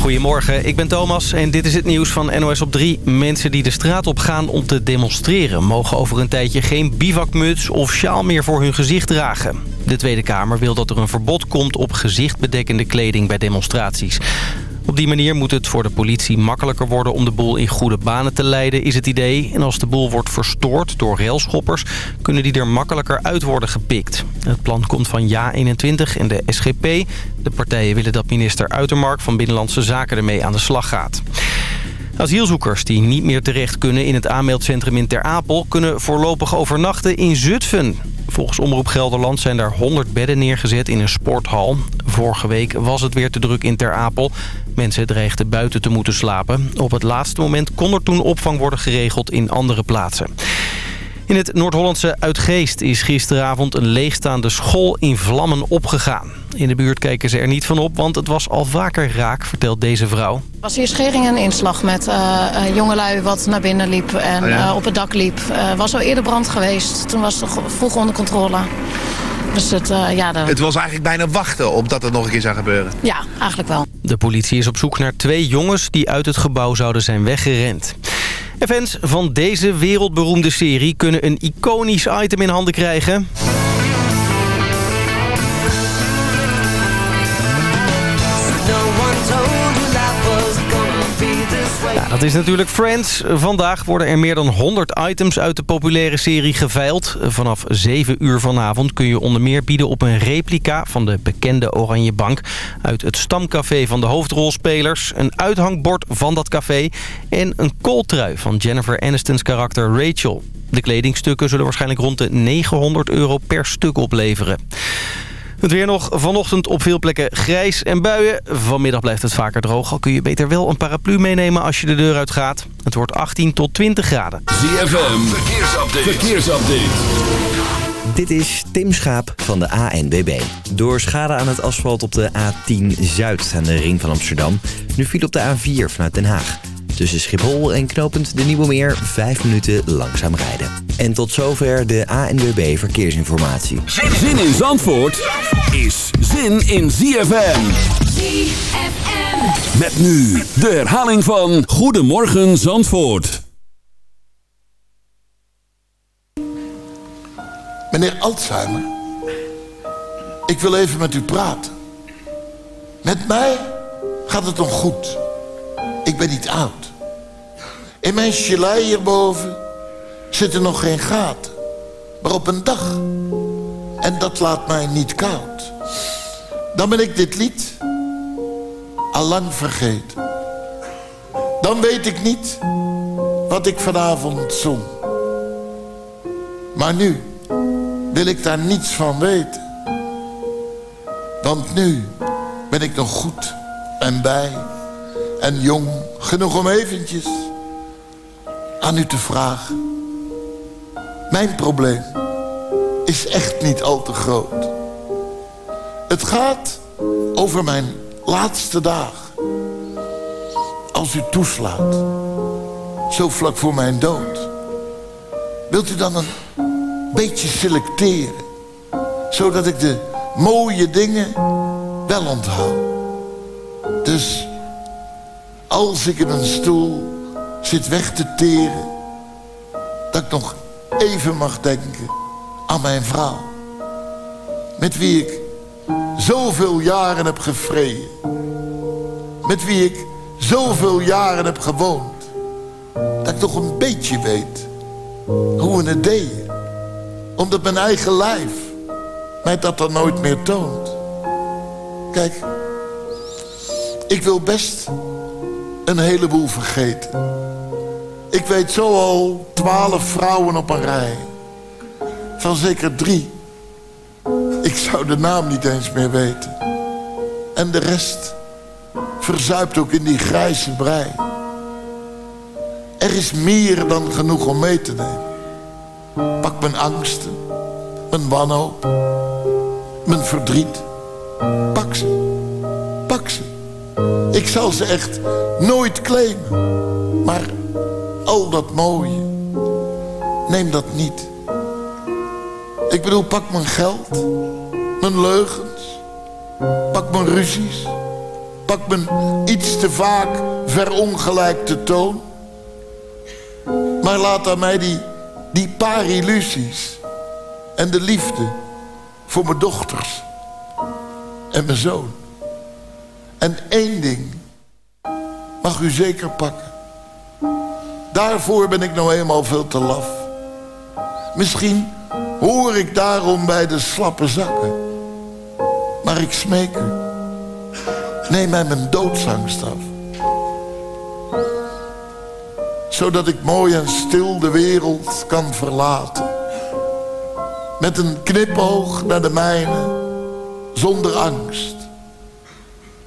Goedemorgen, ik ben Thomas en dit is het nieuws van NOS op 3. Mensen die de straat op gaan om te demonstreren... mogen over een tijdje geen bivakmuts of sjaal meer voor hun gezicht dragen. De Tweede Kamer wil dat er een verbod komt op gezichtbedekkende kleding bij demonstraties. Op die manier moet het voor de politie makkelijker worden om de boel in goede banen te leiden, is het idee. En als de boel wordt verstoord door railschoppers, kunnen die er makkelijker uit worden gepikt. Het plan komt van JA21 en de SGP. De partijen willen dat minister Uitermark van Binnenlandse Zaken ermee aan de slag gaat. Asielzoekers die niet meer terecht kunnen in het aanmeldcentrum in Ter Apel... kunnen voorlopig overnachten in Zutphen. Volgens Omroep Gelderland zijn daar 100 bedden neergezet in een sporthal. Vorige week was het weer te druk in Ter Apel. Mensen dreigden buiten te moeten slapen. Op het laatste moment kon er toen opvang worden geregeld in andere plaatsen. In het Noord-Hollandse Uitgeest is gisteravond een leegstaande school in vlammen opgegaan. In de buurt kijken ze er niet van op, want het was al vaker raak, vertelt deze vrouw. Er was hier schering en inslag met uh, jongelui wat naar binnen liep en uh, op het dak liep. Er was al eerder brand geweest, toen was het vroeg onder controle. Dus het, ja, de... het was eigenlijk bijna wachten op dat het nog een keer zou gebeuren? Ja, eigenlijk wel. De politie is op zoek naar twee jongens die uit het gebouw zouden zijn weggerend. En fans van deze wereldberoemde serie kunnen een iconisch item in handen krijgen. Dat is natuurlijk Friends. Vandaag worden er meer dan 100 items uit de populaire serie geveild. Vanaf 7 uur vanavond kun je onder meer bieden op een replica... van de bekende Oranje Bank uit het stamcafé van de hoofdrolspelers... een uithangbord van dat café en een kooltrui van Jennifer Aniston's karakter Rachel. De kledingstukken zullen waarschijnlijk rond de 900 euro per stuk opleveren. Het weer nog vanochtend op veel plekken grijs en buien. Vanmiddag blijft het vaker droog. Al kun je beter wel een paraplu meenemen als je de deur uit gaat. Het wordt 18 tot 20 graden. ZFM, verkeersupdate. verkeersupdate. Dit is Tim Schaap van de ANBB. Door schade aan het asfalt op de A10 Zuid aan de ring van Amsterdam... nu viel op de A4 vanuit Den Haag. Tussen Schiphol en knooppunt De Nieuwe Meer 5 minuten langzaam rijden. En tot zover de ANWB Verkeersinformatie. Zin in Zandvoort is zin in ZFM. ZFM. Met nu de herhaling van Goedemorgen Zandvoort. Meneer Alzheimer, ik wil even met u praten. Met mij gaat het nog goed. Ben niet oud. In mijn gelei hierboven zitten nog geen gaten. Maar op een dag. En dat laat mij niet koud. Dan ben ik dit lied al lang vergeten. Dan weet ik niet wat ik vanavond zong. Maar nu wil ik daar niets van weten. Want nu ben ik nog goed en bij en jong genoeg om eventjes aan u te vragen. Mijn probleem is echt niet al te groot. Het gaat over mijn laatste dag. Als u toeslaat, zo vlak voor mijn dood. Wilt u dan een beetje selecteren? Zodat ik de mooie dingen wel onthoud. Dus als ik in een stoel zit weg te teren... dat ik nog even mag denken aan mijn vrouw. Met wie ik zoveel jaren heb gevreden. Met wie ik zoveel jaren heb gewoond. Dat ik toch een beetje weet hoe we het deden. Omdat mijn eigen lijf mij dat dan nooit meer toont. Kijk, ik wil best een heleboel vergeten. Ik weet zo al twaalf vrouwen op een rij. Van zeker drie. Ik zou de naam niet eens meer weten. En de rest verzuipt ook in die grijze brei. Er is meer dan genoeg om mee te nemen. Pak mijn angsten, mijn wanhoop, mijn verdriet. Pak ze, pak ze. Ik zal ze echt nooit claimen. Maar al dat mooie, neem dat niet. Ik bedoel, pak mijn geld, mijn leugens, pak mijn ruzies, Pak mijn iets te vaak verongelijkte toon. Maar laat aan mij die, die paar illusies. En de liefde voor mijn dochters. En mijn zoon. En één ding mag u zeker pakken. Daarvoor ben ik nou eenmaal veel te laf. Misschien hoor ik daarom bij de slappe zakken. Maar ik smeek u, neem mij mijn doodsangst af. Zodat ik mooi en stil de wereld kan verlaten. Met een knipoog naar de mijne, zonder angst.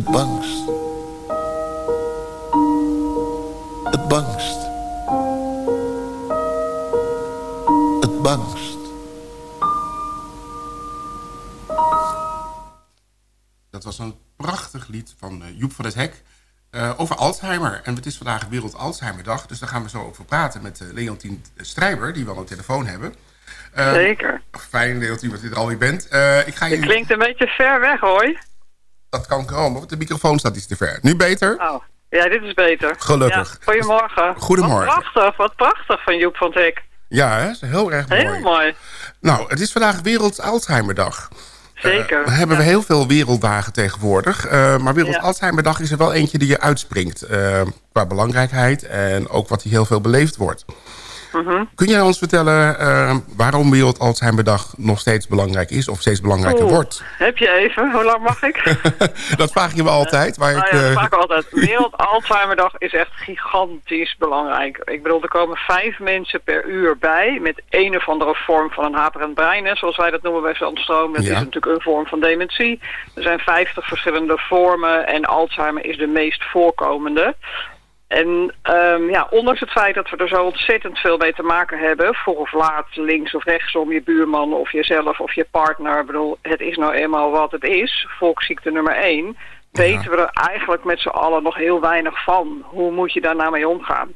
het bangst. Het bangst. Het bangst. Dat was een prachtig lied van uh, Joep van het Hek uh, over Alzheimer. En het is vandaag Wereld Alzheimerdag, dus daar gaan we zo over praten met uh, Leontien Strijber, die we aan de telefoon hebben. Zeker. Fijn, Leontien, dat u er alweer bent. ik ga je klinkt een beetje ver weg, hoor. Dat kan komen, want de microfoon staat iets te ver. Nu beter? Oh. Ja, dit is beter. Gelukkig. Ja, goedemorgen. Goedemorgen. Wat prachtig, wat prachtig van Joep van Hek. Ja, hè? is heel erg mooi. Heel mooi. Nou, het is vandaag Wereld Alzheimerdag. Zeker. Uh, we hebben ja. heel veel werelddagen tegenwoordig. Uh, maar Wereld ja. Alzheimerdag is er wel eentje die je uitspringt. Uh, qua belangrijkheid en ook wat die heel veel beleefd wordt. Mm -hmm. Kun jij ons vertellen uh, waarom Wereld Alzheimerdag nog steeds belangrijk is of steeds belangrijker Oeh, wordt? Heb je even? Hoe lang mag ik? dat vraag je me altijd. Maar nou ik, ja, dat uh... vraag ik altijd. Wereld Alzheimerdag is echt gigantisch belangrijk. Ik bedoel, er komen vijf mensen per uur bij met een of andere vorm van een haperend brein. Hè, zoals wij dat noemen bij zandstroom. Dat Ja. is natuurlijk een vorm van dementie. Er zijn vijftig verschillende vormen en Alzheimer is de meest voorkomende. En um, ja, ondanks het feit dat we er zo ontzettend veel mee te maken hebben... voor of laat, links of rechtsom, je buurman of jezelf of je partner... Ik bedoel, het is nou eenmaal wat het is, volksziekte nummer één... weten we er eigenlijk met z'n allen nog heel weinig van. Hoe moet je daar nou mee omgaan?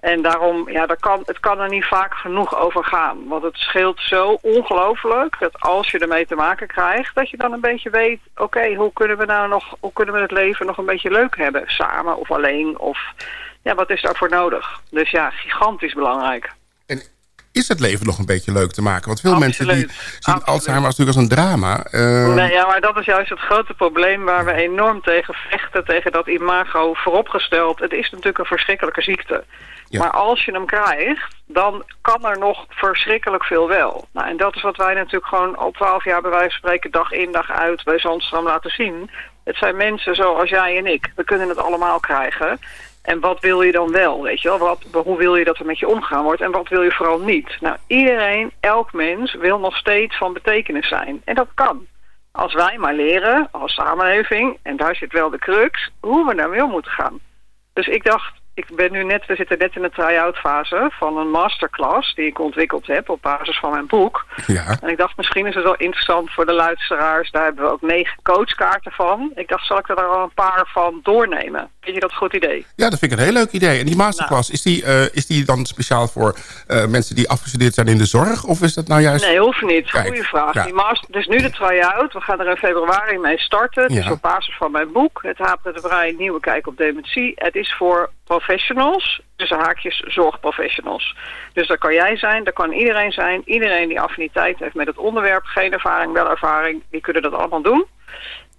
En daarom, ja, daar kan, het kan er niet vaak genoeg over gaan. Want het scheelt zo ongelooflijk dat als je ermee te maken krijgt... dat je dan een beetje weet, oké, hoe kunnen we nou nog, hoe kunnen we het leven nog een beetje leuk hebben? Samen of alleen of, ja, wat is daarvoor nodig? Dus ja, gigantisch belangrijk. En is het leven nog een beetje leuk te maken? Want veel mensen die zien Absoluut. Alzheimer als natuurlijk als een drama. Eh, Nee, ja, maar dat is juist het grote probleem waar we enorm tegen vechten, tegen dat imago vooropgesteld. Het is natuurlijk een verschrikkelijke ziekte. Ja. Maar als je hem krijgt, dan kan er nog verschrikkelijk veel wel. Nou, en dat is wat wij natuurlijk gewoon al twaalf jaar bij wijze van spreken dag in dag uit bij Zandstram laten zien. Het zijn mensen zoals jij en ik. We kunnen het allemaal krijgen. En wat wil je dan wel, weet je wel? Wat, hoe wil je dat er met je omgaan wordt en wat wil je vooral niet? Nou, iedereen, elk mens wil nog steeds van betekenis zijn. En dat kan. Als wij maar leren, als samenleving, en daar zit wel de crux, hoe we daarmee om moeten gaan. Dus ik dacht, ik ben nu net, we zitten net in de try-out fase van een masterclass die ik ontwikkeld heb op basis van mijn boek. ja. En ik dacht, misschien is het wel interessant voor de luisteraars. Daar hebben we ook negen coachkaarten van. Ik dacht, zal ik er al een paar van doornemen? Vind je dat een goed idee? ja, dat vind ik een heel leuk idee. En die masterclass, is, die, eh, is die dan speciaal voor eh, mensen die afgestudeerd zijn in de zorg? Of is dat nou juist... Nee, hoeft niet. Kijk, Goeie vraag. ja. Die master, dus nu de try-out. We gaan er in februari mee starten. Het is Ja. op basis van mijn boek. Het Hapert de Vrij Nieuwe Kijk op Dementie. Het is voor professionals, dus haakjes zorgprofessionals. Dus dat kan jij zijn, dat kan iedereen zijn. Iedereen die affiniteit heeft met het onderwerp, geen ervaring, wel ervaring, die kunnen dat allemaal doen.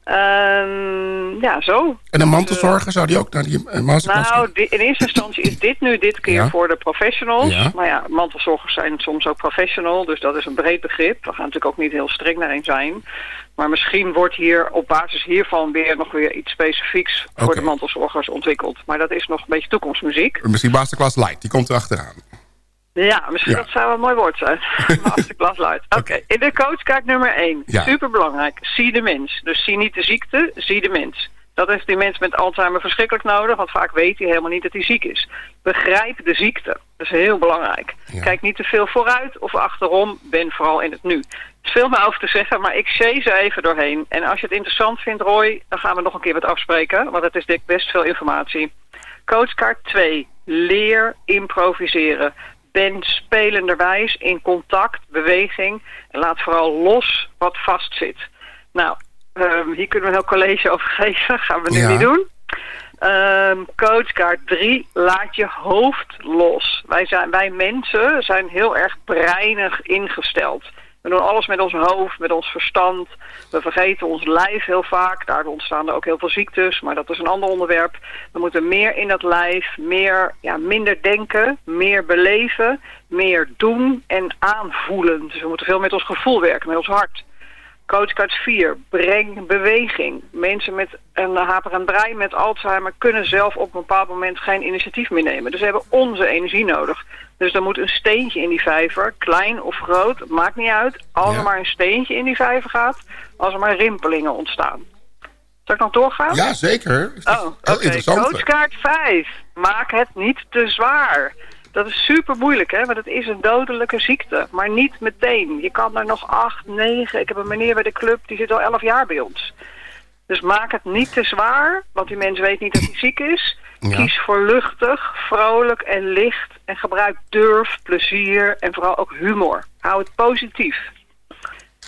Ehm, ja, zo. En een mantelzorger, zou die ook naar die masterclass Nou, in eerste instantie is dit nu dit keer Ja. voor de professionals. Ja. Maar ja, mantelzorgers zijn soms ook professional, dus dat is een breed begrip. We gaan natuurlijk ook niet heel streng daarin zijn. Maar misschien wordt hier op basis hiervan weer nog weer iets specifieks voor de mantelzorgers ontwikkeld. Maar dat is nog een beetje toekomstmuziek. Misschien masterclass light, die komt erachteraan. Ja, misschien Ja. dat zou een mooi woord zijn. Masterclass luidt. Oké, in de coachkaart nummer 1. Ja. Superbelangrijk. Zie de mens. Dus zie niet de ziekte, zie de mens. Dat heeft die mens met Alzheimer verschrikkelijk nodig, want vaak weet hij helemaal niet dat hij ziek is. Begrijp de ziekte. Dat is heel belangrijk. Kijk niet te veel vooruit of achterom, ben vooral in het nu. Het is veel meer over te zeggen, maar ik zie ze even doorheen. En als je het interessant vindt, Roy, dan gaan we nog een keer wat afspreken, want het is dik best veel informatie. Coachkaart 2. Leer improviseren. Ben spelenderwijs in contact, beweging en laat vooral los wat vastzit. Nou, um, hier kunnen we een heel college over geven. Gaan we nu Ja. niet doen. Um, coachkaart 3. Laat je hoofd los. Wij, zijn, wij mensen zijn heel erg breinig ingesteld. We doen alles met ons hoofd, met ons verstand. We vergeten ons lijf heel vaak. Daardoor ontstaan er ook heel veel ziektes. Maar dat is een ander onderwerp. We moeten meer in dat lijf, meer, ja, minder denken, meer beleven, meer doen en aanvoelen. Dus we moeten veel met ons gevoel werken, met ons hart. Coachkaart 4, breng beweging. Mensen met een haper en brein met Alzheimer kunnen zelf op een bepaald moment geen initiatief meer nemen. Dus ze hebben onze energie nodig. Dus er moet een steentje in die vijver, klein of groot, maakt niet uit. Als er maar een steentje in die vijver gaat, als er maar rimpelingen ontstaan. Zal ik nog doorgaan? Ja, zeker. Oh, oké. Coachkaart 5. Maak het niet te zwaar. Dat is super moeilijk, hè? Want het is een dodelijke ziekte. Maar niet meteen. Je kan er nog acht, negen. Ik heb een meneer bij de club, die zit al elf jaar bij ons. Dus maak het niet te zwaar, want die mens weet niet dat hij ziek is. Ja. Kies voor luchtig, vrolijk en licht. En gebruik durf, plezier en vooral ook humor. Hou het positief.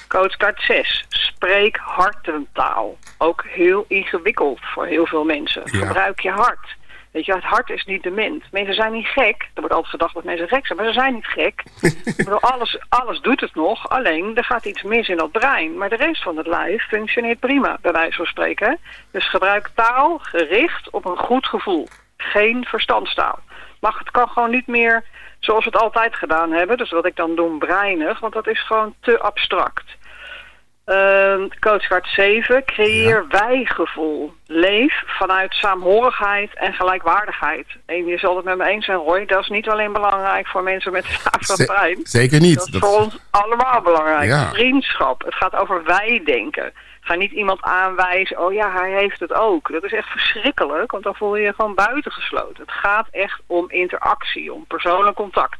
Coachkaart 6. Spreek hartentaal. Ook heel ingewikkeld voor heel veel mensen. Ja. Gebruik je hart. Weet je, het hart is niet dement. Mensen zijn niet gek. Er wordt altijd gedacht dat mensen gek zijn, maar ze zijn niet gek. Ik bedoel, alles, alles doet het nog, alleen er gaat iets mis in dat brein. Maar de rest van het lijf functioneert prima, bij wijze van spreken. Dus gebruik taal gericht op een goed gevoel. Geen verstandstaal. Mag, het kan gewoon niet meer zoals we het altijd gedaan hebben. Dus wat ik dan doe, breinig, want dat is gewoon te abstract. Ehm coachkaart 7. Creëer wijgevoel. Leef vanuit saamhorigheid en gelijkwaardigheid. En je zal het met me eens zijn, Roy. Dat is niet alleen belangrijk voor mensen met brein. zeker niet. Dat is Dat- voor ons allemaal belangrijk. Ja. Vriendschap. Het gaat over wij-denken. Ga niet iemand aanwijzen, oh ja, hij heeft het ook. Dat is echt verschrikkelijk, want dan voel je je gewoon buitengesloten. Het gaat echt om interactie, om persoonlijk contact.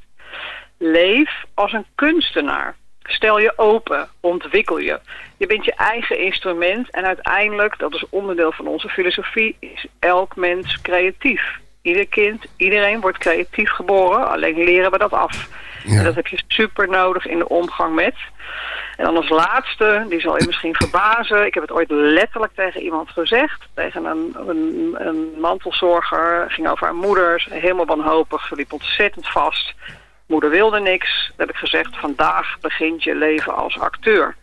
Leef als een kunstenaar. Stel je open, ontwikkel je. Je bent je eigen instrument en uiteindelijk, dat is onderdeel van onze filosofie, is elk mens creatief. Ieder kind, iedereen wordt creatief geboren, alleen leren we dat af. En dat heb je super nodig in de omgang met. En dan als laatste, die zal je misschien verbazen. Ik heb het ooit letterlijk tegen iemand gezegd. Tegen een, een, een mantelzorger. ging over haar moeder. Helemaal wanhopig. Ze liep ontzettend vast. Moeder wilde niks. Heb ik gezegd, vandaag begint je leven als acteur.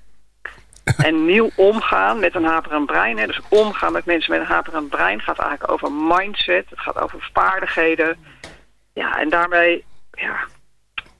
En nieuw omgaan met een haperend brein. Hè. Dus omgaan met mensen met een haperend brein gaat eigenlijk over mindset. Het gaat over vaardigheden. Ja, en daarmee ja,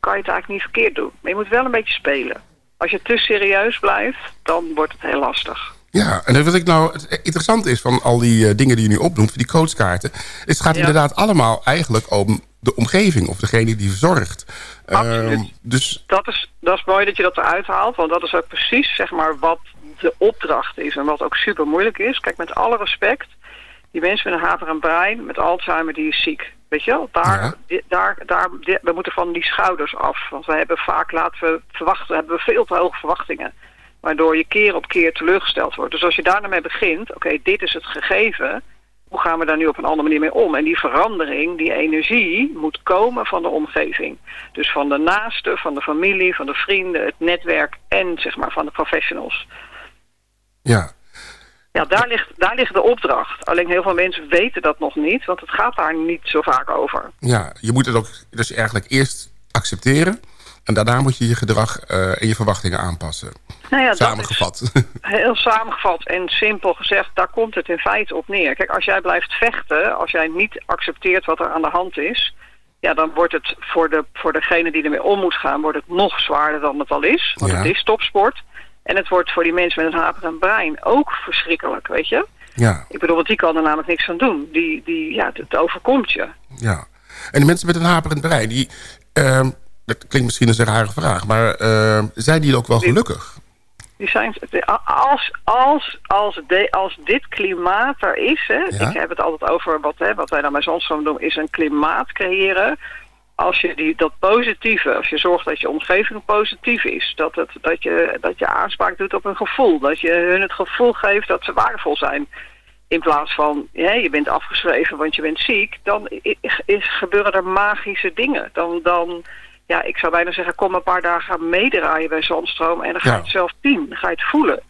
kan je het eigenlijk niet verkeerd doen. Maar je moet wel een beetje spelen. Als je te serieus blijft, dan wordt het heel lastig. Ja, en wat ik nou het interessante is van al die eh, dingen die je nu opnoemt, van die coachkaarten. is Het gaat Ja. inderdaad allemaal eigenlijk om de omgeving of degene die verzorgt. Absoluut. Ehm, dus Dat is, dat is mooi dat je dat eruit haalt. Want dat is ook precies zeg maar, wat de opdracht is. En wat ook super moeilijk is. Kijk, met alle respect. Die mensen met een haperend brein, met Alzheimer, die is ziek. Weet je wel? Daar, Ja. di- daar, daar, di- we moeten van die schouders af. Want we hebben vaak, laten we verwachten, hebben we veel te hoge verwachtingen. Waardoor je keer op keer teleurgesteld wordt. Dus als je daar nou mee begint, oké, dit is het gegeven. Hoe gaan we daar nu op een andere manier mee om? En die verandering, die energie, moet komen van de omgeving. Dus van de naasten, van de familie, van de vrienden, het netwerk en zeg maar van de professionals. ja, Ja, daar ligt, daar ligt de opdracht. Alleen heel veel mensen weten dat nog niet, want het gaat daar niet zo vaak over. ja, je moet het ook dus eigenlijk eerst accepteren. En daarna moet je je gedrag eh, en je verwachtingen aanpassen. Nou ja, Samengevat. Heel samengevat en simpel gezegd, daar komt het in feite op neer. Kijk, als jij blijft vechten, als jij niet accepteert wat er aan de hand is... ja, dan wordt het voor, de, voor degene die ermee om moet gaan... wordt het nog zwaarder dan het al is. Want Ja. het is topsport. En het wordt voor die mensen met een haperend brein ook verschrikkelijk, weet je? ja, Ik bedoel, want die kan er namelijk niks aan doen. Die, die, ja, het overkomt je. ja. En de mensen met een haperend brein, die... ehm, dat klinkt misschien een rare vraag, maar ehm, zijn die ook wel gelukkig? Die zijn, als, als, als, de, als dit klimaat er is, hè, ik heb het altijd over wat, hè, wat wij dan bij Zandstroom doen, is een klimaat creëren. Als je die, dat positieve, als je zorgt dat je omgeving positief is, dat, het, dat, je, dat je aanspraak doet op een gevoel, dat je hun het gevoel geeft dat ze waardevol zijn. In plaats van, ja, je bent afgeschreven want je bent ziek, dan is, is, gebeuren er magische dingen. Dan, dan, ja, ik zou bijna zeggen, kom een paar dagen meedraaien bij Zandstroom en dan ga je het zelf zien, dan ga je het voelen.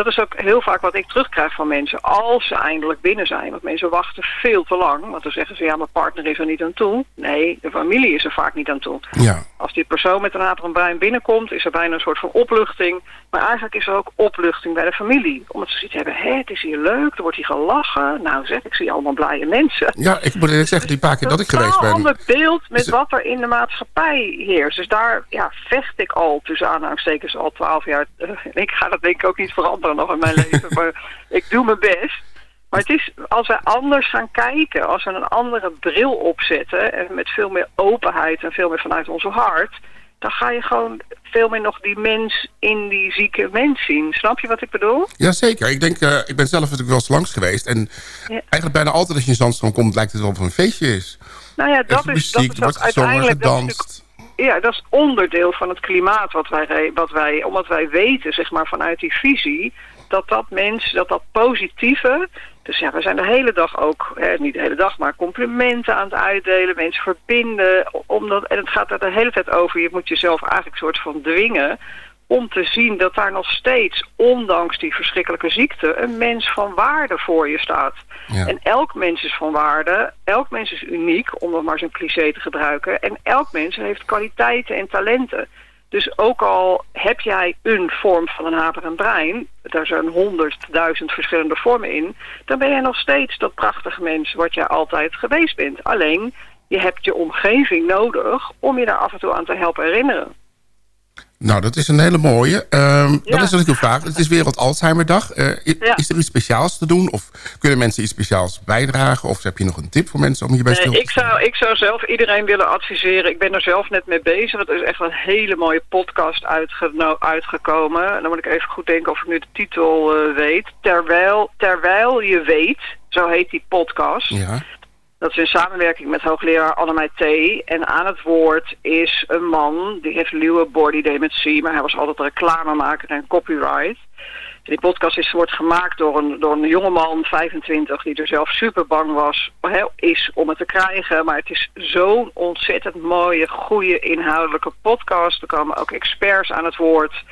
Dat is ook heel vaak wat ik terugkrijg van mensen als ze eindelijk binnen zijn. Want mensen wachten veel te lang. Want dan zeggen ze, ja, mijn partner is er niet aan toe. Nee, de familie is er vaak niet aan toe. Ja. Als die persoon met een haper brein binnenkomt, is er bijna een soort van opluchting. Maar eigenlijk is er ook opluchting bij de familie. Omdat ze zoiets hebben, hé, het is hier leuk, er wordt hier gelachen. Nou zeg, ik zie allemaal blije mensen. Ja, ik moet eerlijk zeggen, die paar keer dat ik geweest ben. Een ander beeld met wat er in de maatschappij heerst. Dus daar ja, vecht ik al tussen aanhalingstekens al twaalf jaar. ik ga dat denk ik ook niet veranderen nog in mijn leven. maar ik doe mijn best. Maar het is, als wij anders gaan kijken, als we een andere bril opzetten... en met veel meer openheid en veel meer vanuit onze hart... dan ga je gewoon veel meer nog die mens in die zieke mens zien. Snap je wat ik bedoel? Jazeker. Ik denk, uh, ik ben zelf natuurlijk wel eens langs geweest. En eigenlijk bijna altijd als je in Zandstroom komt... lijkt het wel of een feestje is. Nou ja, dat is, muziek, dat is uiteindelijk... gedanst. Ja, dat is onderdeel van het klimaat wat wij, wat wij... omdat wij weten, zeg maar, vanuit die visie dat dat mens, dat dat positieve... Dus ja, we zijn de hele dag ook, hè, niet de hele dag, maar complimenten aan het uitdelen. Mensen verbinden. Omdat, en het gaat er de hele tijd over. Je moet jezelf eigenlijk een soort van dwingen om te zien dat daar nog steeds, ondanks die verschrikkelijke ziekte, een mens van waarde voor je staat. Ja. En elk mens is van waarde, elk mens is uniek, om nog maar zo'n cliché te gebruiken. En elk mens heeft kwaliteiten en talenten. Dus ook al heb jij een vorm van een haperend brein, daar zijn honderdduizend verschillende vormen in, dan ben jij nog steeds dat prachtige mens wat jij altijd geweest bent. Alleen, je hebt je omgeving nodig om je daar af en toe aan te helpen herinneren. Nou, dat is een hele mooie. Um, ja. Dan is natuurlijk een vraag. Het is Wereld Alzheimerdag. Uh, ja. Is er iets speciaals te doen? Of kunnen mensen iets speciaals bijdragen? Of heb je nog een tip voor mensen om hierbij stil te ik zou, ik zou zelf iedereen willen adviseren. Ik ben er zelf net mee bezig. Er is echt een hele mooie podcast uitge nou, uitgekomen. En dan moet ik even goed denken of ik nu de titel uh, weet. Terwijl, terwijl je weet, zo heet die podcast. Ja. Dat is in samenwerking met hoogleraar Annemij T. En aan het woord is een man, die heeft Lewy body dementie... maar hij was altijd reclamemaker en copyright. Die podcast is, wordt gemaakt door een, door een jongeman, 25... die er zelf super bang was, is om het te krijgen. Maar het is zo'n ontzettend mooie, goede, inhoudelijke podcast. Er komen ook experts aan het woord...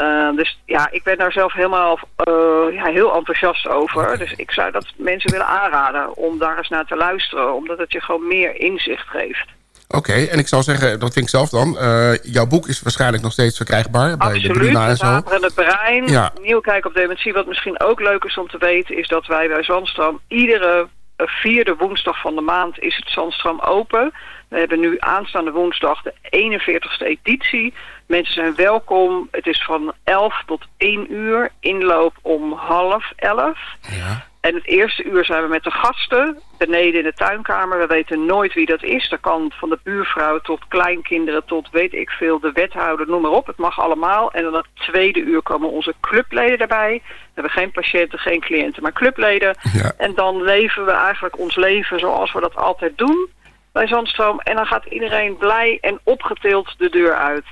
Uh, dus ja, ik ben daar zelf helemaal uh, ja, heel enthousiast over. Dus ik zou dat mensen willen aanraden om daar eens naar te luisteren. Omdat het je gewoon meer inzicht geeft. Oké, okay, en ik zou zeggen, dat vind ik zelf dan. Uh, jouw boek is waarschijnlijk nog steeds verkrijgbaar bij de Bruna en zo. Absoluut, het brein. Ja. Nieuw kijk op dementie. Wat misschien ook leuk is om te weten... is dat wij bij Zandstroom iedere vierde woensdag van de maand is het Zandstroom open. We hebben nu aanstaande woensdag de 41ste editie. Mensen zijn welkom. Het is van 11 tot 1 uur. Inloop om half 11. Ja. En het eerste uur zijn we met de gasten beneden in de tuinkamer. We weten nooit wie dat is. Dat kan van de buurvrouw tot kleinkinderen tot weet ik veel, de wethouder, noem maar op. Het mag allemaal. En dan het tweede uur komen onze clubleden erbij. We hebben geen patiënten, geen cliënten, maar clubleden. Ja. En dan leven we eigenlijk ons leven zoals we dat altijd doen bij Zandstroom. En dan gaat iedereen blij en opgetild de deur uit.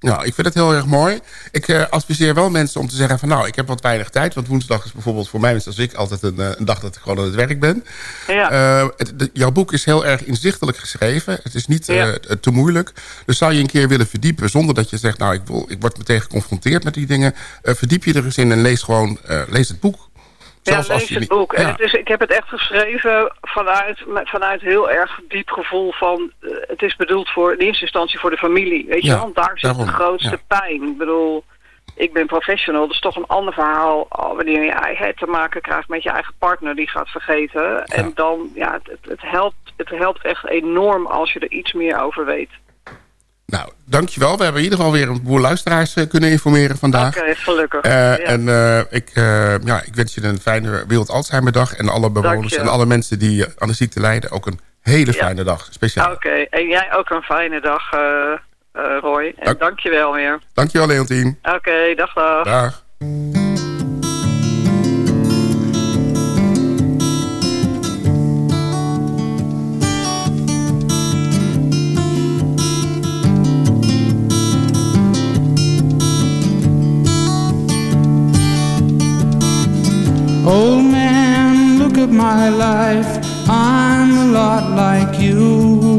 Nou, ik vind het heel erg mooi. Ik uh, adviseer wel mensen om te zeggen van... nou, ik heb wat weinig tijd. Want woensdag is bijvoorbeeld voor mij, zoals ik... altijd een, uh, een, dag dat ik gewoon aan het werk ben. Ja. Uh, het, de, jouw boek is heel erg inzichtelijk geschreven. Het is niet ja. te moeilijk. Dus zou je een keer willen verdiepen... zonder dat je zegt, nou, ik, wil, ik word meteen geconfronteerd met die dingen... verdiep je er eens in en lees gewoon lees het boek. Zelfs ja, lees het boek. Ja. En het is, ik heb het echt geschreven vanuit, vanuit heel erg diep gevoel van... Uh, het is bedoeld voor in eerste instantie voor de familie. Weet je wel? Daar zit daarom, de grootste pijn. Ik bedoel, ik ben professional. Dat is toch een ander verhaal wanneer je te maken krijgt met je eigen partner die gaat vergeten. En dan, ja, het, het, helpt, het helpt echt enorm als je er iets meer over weet. Nou, dankjewel. We hebben in ieder geval weer een boel luisteraars uh, kunnen informeren vandaag. Oké, okay, gelukkig. Uh, ja. En uh, ik, ja, ik wens je een fijne Wereld Alzheimerdag. En alle bewoners en alle mensen die aan de ziekte lijden ook een hele fijne ja. dag. Speciaal. Oké, okay. en jij ook een fijne dag. Roy. En dank, dank je wel weer. Dankjewel, Leontien. Oké, dag dag. Dag. My life. I'm a lot like you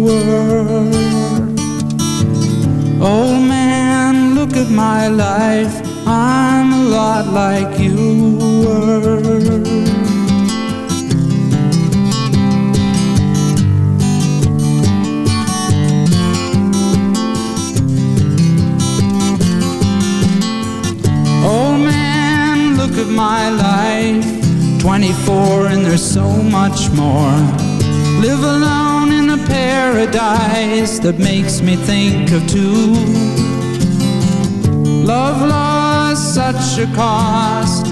were. Old man, look at my life. I'm a lot like you were. Old man, look at my life 24 and there's so much more. Live alone in a paradise that makes me think of two. Love lost such a cost.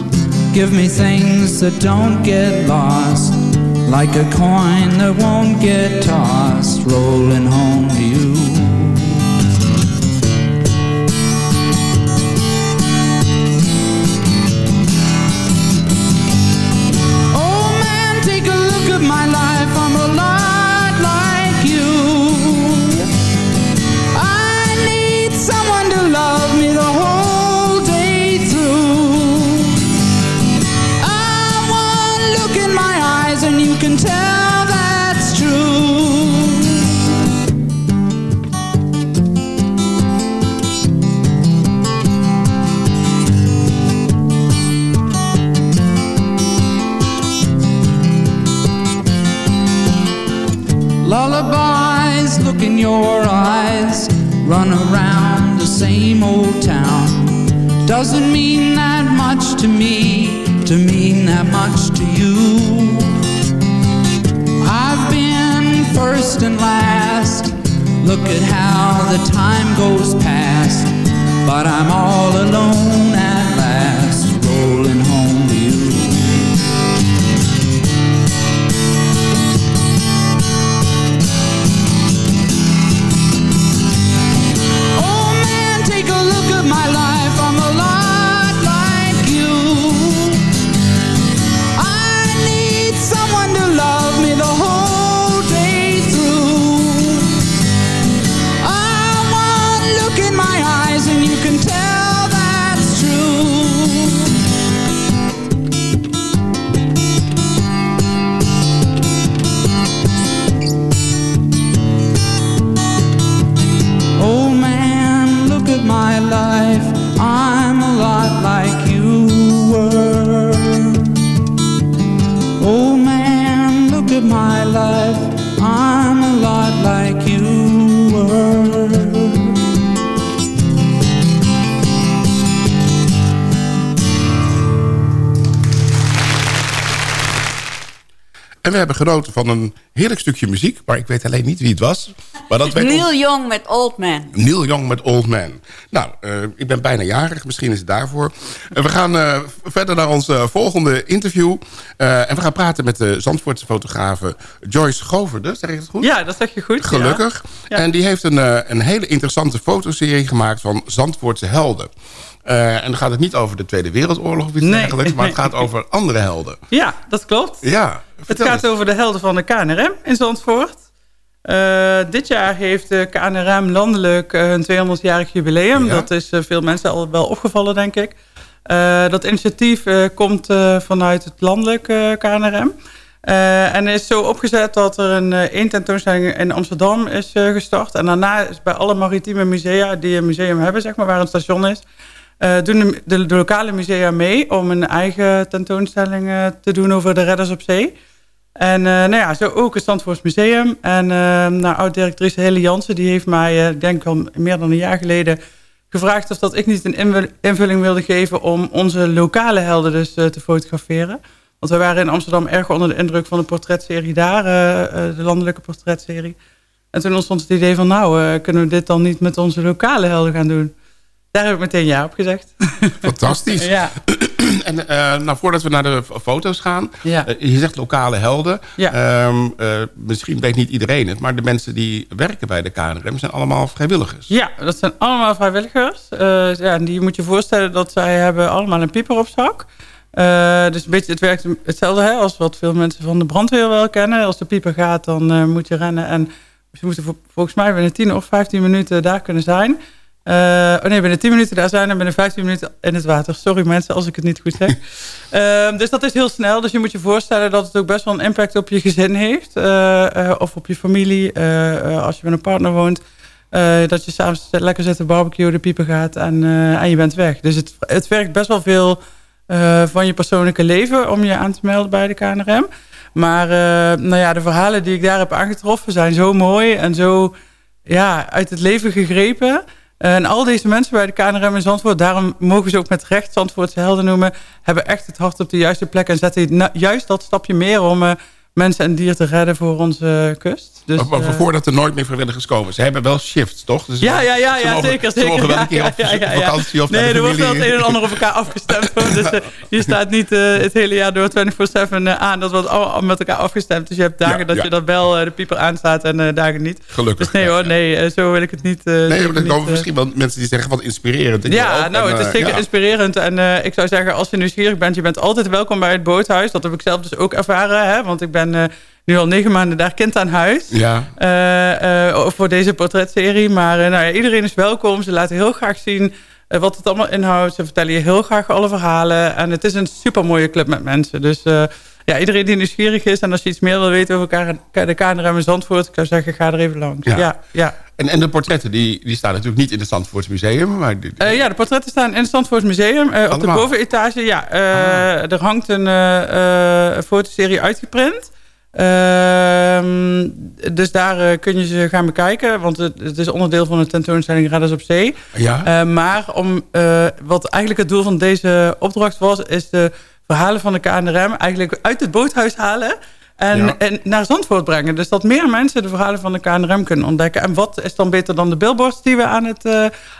Give me things that don't get lost. Like a coin that won't get tossed, rolling home to you. Doesn't mean that much to me to mean that much to you. I've been first and last. Look at how the time goes past. But I'm all alone hebben genoten van een heerlijk stukje muziek. Maar ik weet alleen niet wie het was. Maar dat Neil Young met Old Man. Neil Young met Old Man. Nou, uh, ik ben bijna jarig. Misschien is het daarvoor. Uh, we gaan uh, verder naar ons volgende interview. en we gaan praten met de Zandvoortse fotografe Joyce Goverde. Zeg ik het goed? Ja, dat zeg je goed. Gelukkig. Ja. En die heeft een, een hele interessante fotoserie gemaakt van Zandvoortse helden. Uh, en dan gaat het niet over de Tweede Wereldoorlog of iets nee. dergelijks... maar het gaat over andere helden. Ja, dat klopt. Ja, het gaat over de helden van de KNRM in Zandvoort. Uh, dit jaar heeft de KNRM landelijk uh, hun 200-jarig jubileum. Ja. Dat is veel mensen al wel opgevallen, denk ik. dat initiatief komt vanuit het landelijk KNRM. en is zo opgezet dat er een één tentoonstelling in Amsterdam is gestart. En daarna is bij alle maritieme musea die een museum hebben, zeg maar, waar een station is... Uh, doen de, de, lokale musea mee om een eigen tentoonstelling te doen over de redders op zee. En uh, nou ja, zo ook het Zandvoorts Museum. En nou, oud-directrice Helle Jansen, die heeft mij, ik denk al meer dan een jaar geleden, gevraagd of dat ik niet een invulling wilde geven om onze lokale helden dus te fotograferen. Want we waren in Amsterdam erg onder de indruk van de portretserie daar, de landelijke portretserie. En toen ontstond het idee van, nou, kunnen we dit dan niet met onze lokale helden gaan doen? Daar heb ik meteen ja op gezegd. Fantastisch. ja. en uh, nou, voordat we naar de foto's gaan. Ja. Uh, je zegt lokale helden. Ja. Um, uh, misschien weet niet iedereen het. Maar de mensen die werken bij de KNRM zijn allemaal vrijwilligers. Ja, dat zijn allemaal vrijwilligers. ja, en die moet je voorstellen dat zij hebben allemaal een pieper op zak. dus een beetje, het werkt hetzelfde hè, als wat veel mensen van de brandweer wel kennen. Als de pieper gaat, dan moet je rennen. En ze moeten volgens mij binnen 10 of 15 minuten daar kunnen zijn. Uh, oh nee, binnen 10 minuten daar zijn en binnen 15 minuten in het water. Sorry mensen als ik het niet goed zeg. uh, dus dat is heel snel. Dus je moet je voorstellen dat het ook best wel een impact op je gezin heeft. Uh, of op je familie. als je met een partner woont. dat je s'avonds lekker zit te barbecue, de piepen gaat en, en je bent weg. Dus het, het werkt best wel veel van je persoonlijke leven om je aan te melden bij de KNRM. Maar nou ja, de verhalen die ik daar heb aangetroffen zijn zo mooi en zo ja, uit het leven gegrepen... En al deze mensen bij de KNRM in Zandvoort... daarom mogen ze ook met recht Zandvoortse helden noemen... hebben echt het hart op de juiste plek... en zetten juist dat stapje meer om uh, mensen en dieren te redden voor onze kust. Dus, maar, maar voordat er nooit meer vrijwilligers komen. Ze hebben wel shifts, toch? Dus ja, ja, ja, ja mogen, zeker. Ze mogen wel een keer ja, op ja, ja, vakantie of Nee, er wordt wel het een en ander op elkaar afgestemd. Dus uh, je staat niet uh, het hele jaar door 24-7 uh, aan. Dat wordt allemaal met elkaar afgestemd. Dus je hebt dagen dat je dat wel de pieper aanstaat en dagen niet. Gelukkig. Dus nee hoor, nee, zo wil ik het niet. nee, maar niet, komen misschien wel mensen die zeggen wat inspirerend. Ja, nou, het is zeker inspirerend. En ik zou zeggen, als je nieuwsgierig bent, je bent altijd welkom bij het boothuis. Dat heb ik zelf dus ook ervaren. Hè, want ik ben nu al negen maanden daar kind aan huis. Ja. Uh, uh, voor deze portretserie. Maar nou ja, iedereen is welkom. Ze laten heel graag zien wat het allemaal inhoudt. Ze vertellen je heel graag alle verhalen. En het is een super mooie club met mensen. Dus ja, iedereen die nieuwsgierig is. En als je iets meer wil weten over de KNRM in Zandvoort. Ik zou zeggen, ga er even langs. Ja. ja, ja. En, en de portretten, die, die staan natuurlijk niet in het Zandvoorts Museum. Maar die, uh, ja, de portretten staan in het Zandvoorts Museum. Uh, op de bovenetage, ja. Uh, ah. Er hangt een fotoserie uitgeprint. Uh, dus daar kun je ze gaan bekijken. Want het, het, is onderdeel van de tentoonstelling Redders op Zee. Ja. Maar om, eh, wat eigenlijk het doel van deze opdracht was... is de verhalen van de KNRM eigenlijk uit het boothuis halen... En, ja. en naar Zandvoort brengen. Dus dat meer mensen de verhalen van de KNRM kunnen ontdekken. En wat is dan beter dan de billboards die we aan, het,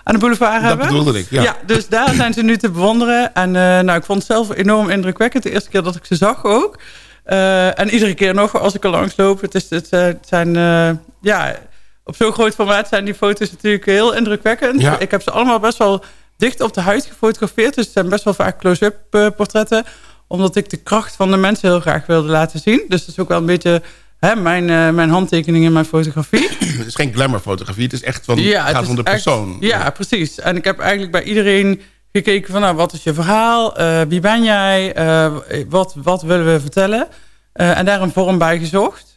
aan de boulevard dat hebben? Dat bedoelde ik, ja. ja. Dus daar zijn ze nu te bewonderen. En nou, ik vond het zelf enorm indrukwekkend. De eerste keer dat ik ze zag ook... Uh, en iedere keer nog als ik er langs loop. Het, is, het, het zijn, ja, op zo'n groot formaat zijn die foto's natuurlijk heel indrukwekkend. Ja. Ik heb ze allemaal best wel dicht op de huid gefotografeerd. Dus het zijn best wel vaak close-up portretten. Omdat ik de kracht van de mensen heel graag wilde laten zien. Dus dat is ook wel een beetje hè, mijn, mijn handtekening in mijn fotografie. Het is geen glamourfotografie. Het is echt van, ja, het gaat om de persoon. Echt, ja, precies. En ik heb eigenlijk bij iedereen gekeken van nou, wat is je verhaal? Uh, wie ben jij? Uh, wat, wat willen we vertellen? Uh, en daar een vorm bij gezocht.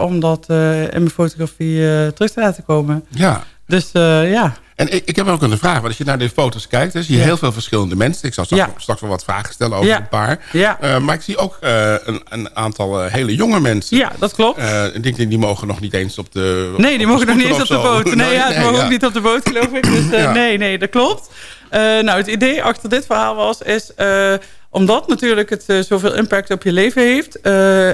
om dat in mijn fotografie terug te laten komen. Ja. Dus ja. En ik, ik heb ook een vraag. Want als je naar de foto's kijkt, dan zie je heel veel verschillende mensen. Ik zal straks, ja. straks wel wat vragen stellen over ja. een paar. Ja. Uh, maar ik zie ook uh, een, een, aantal uh, hele jonge mensen. Ja, dat klopt. ik denk die mogen nog niet eens op de Nee, die mogen nog niet eens op de boot. Nee, nee, ja, nee, ze mogen ook niet op de boot, geloof ik. Dus nee, nee, dat klopt. nou, het idee achter dit verhaal was... is omdat natuurlijk het zoveel impact op je leven heeft...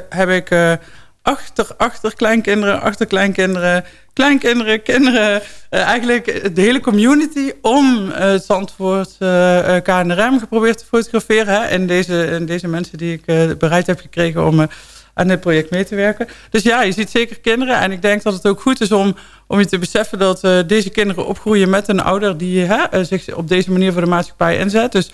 heb ik achter, achter kleinkinderen, achterkleinkinderen, kleinkinderen, kinderen. Uh, eigenlijk de hele community om uh, het Zandvoort uh, KNRM geprobeerd te fotograferen. Hè, en, deze, en deze mensen die ik bereid heb gekregen om aan dit project mee te werken. Dus ja, je ziet zeker kinderen. En ik denk dat het ook goed is om, om je te beseffen dat deze kinderen opgroeien met een ouder die zich op deze manier voor de maatschappij inzet. Dus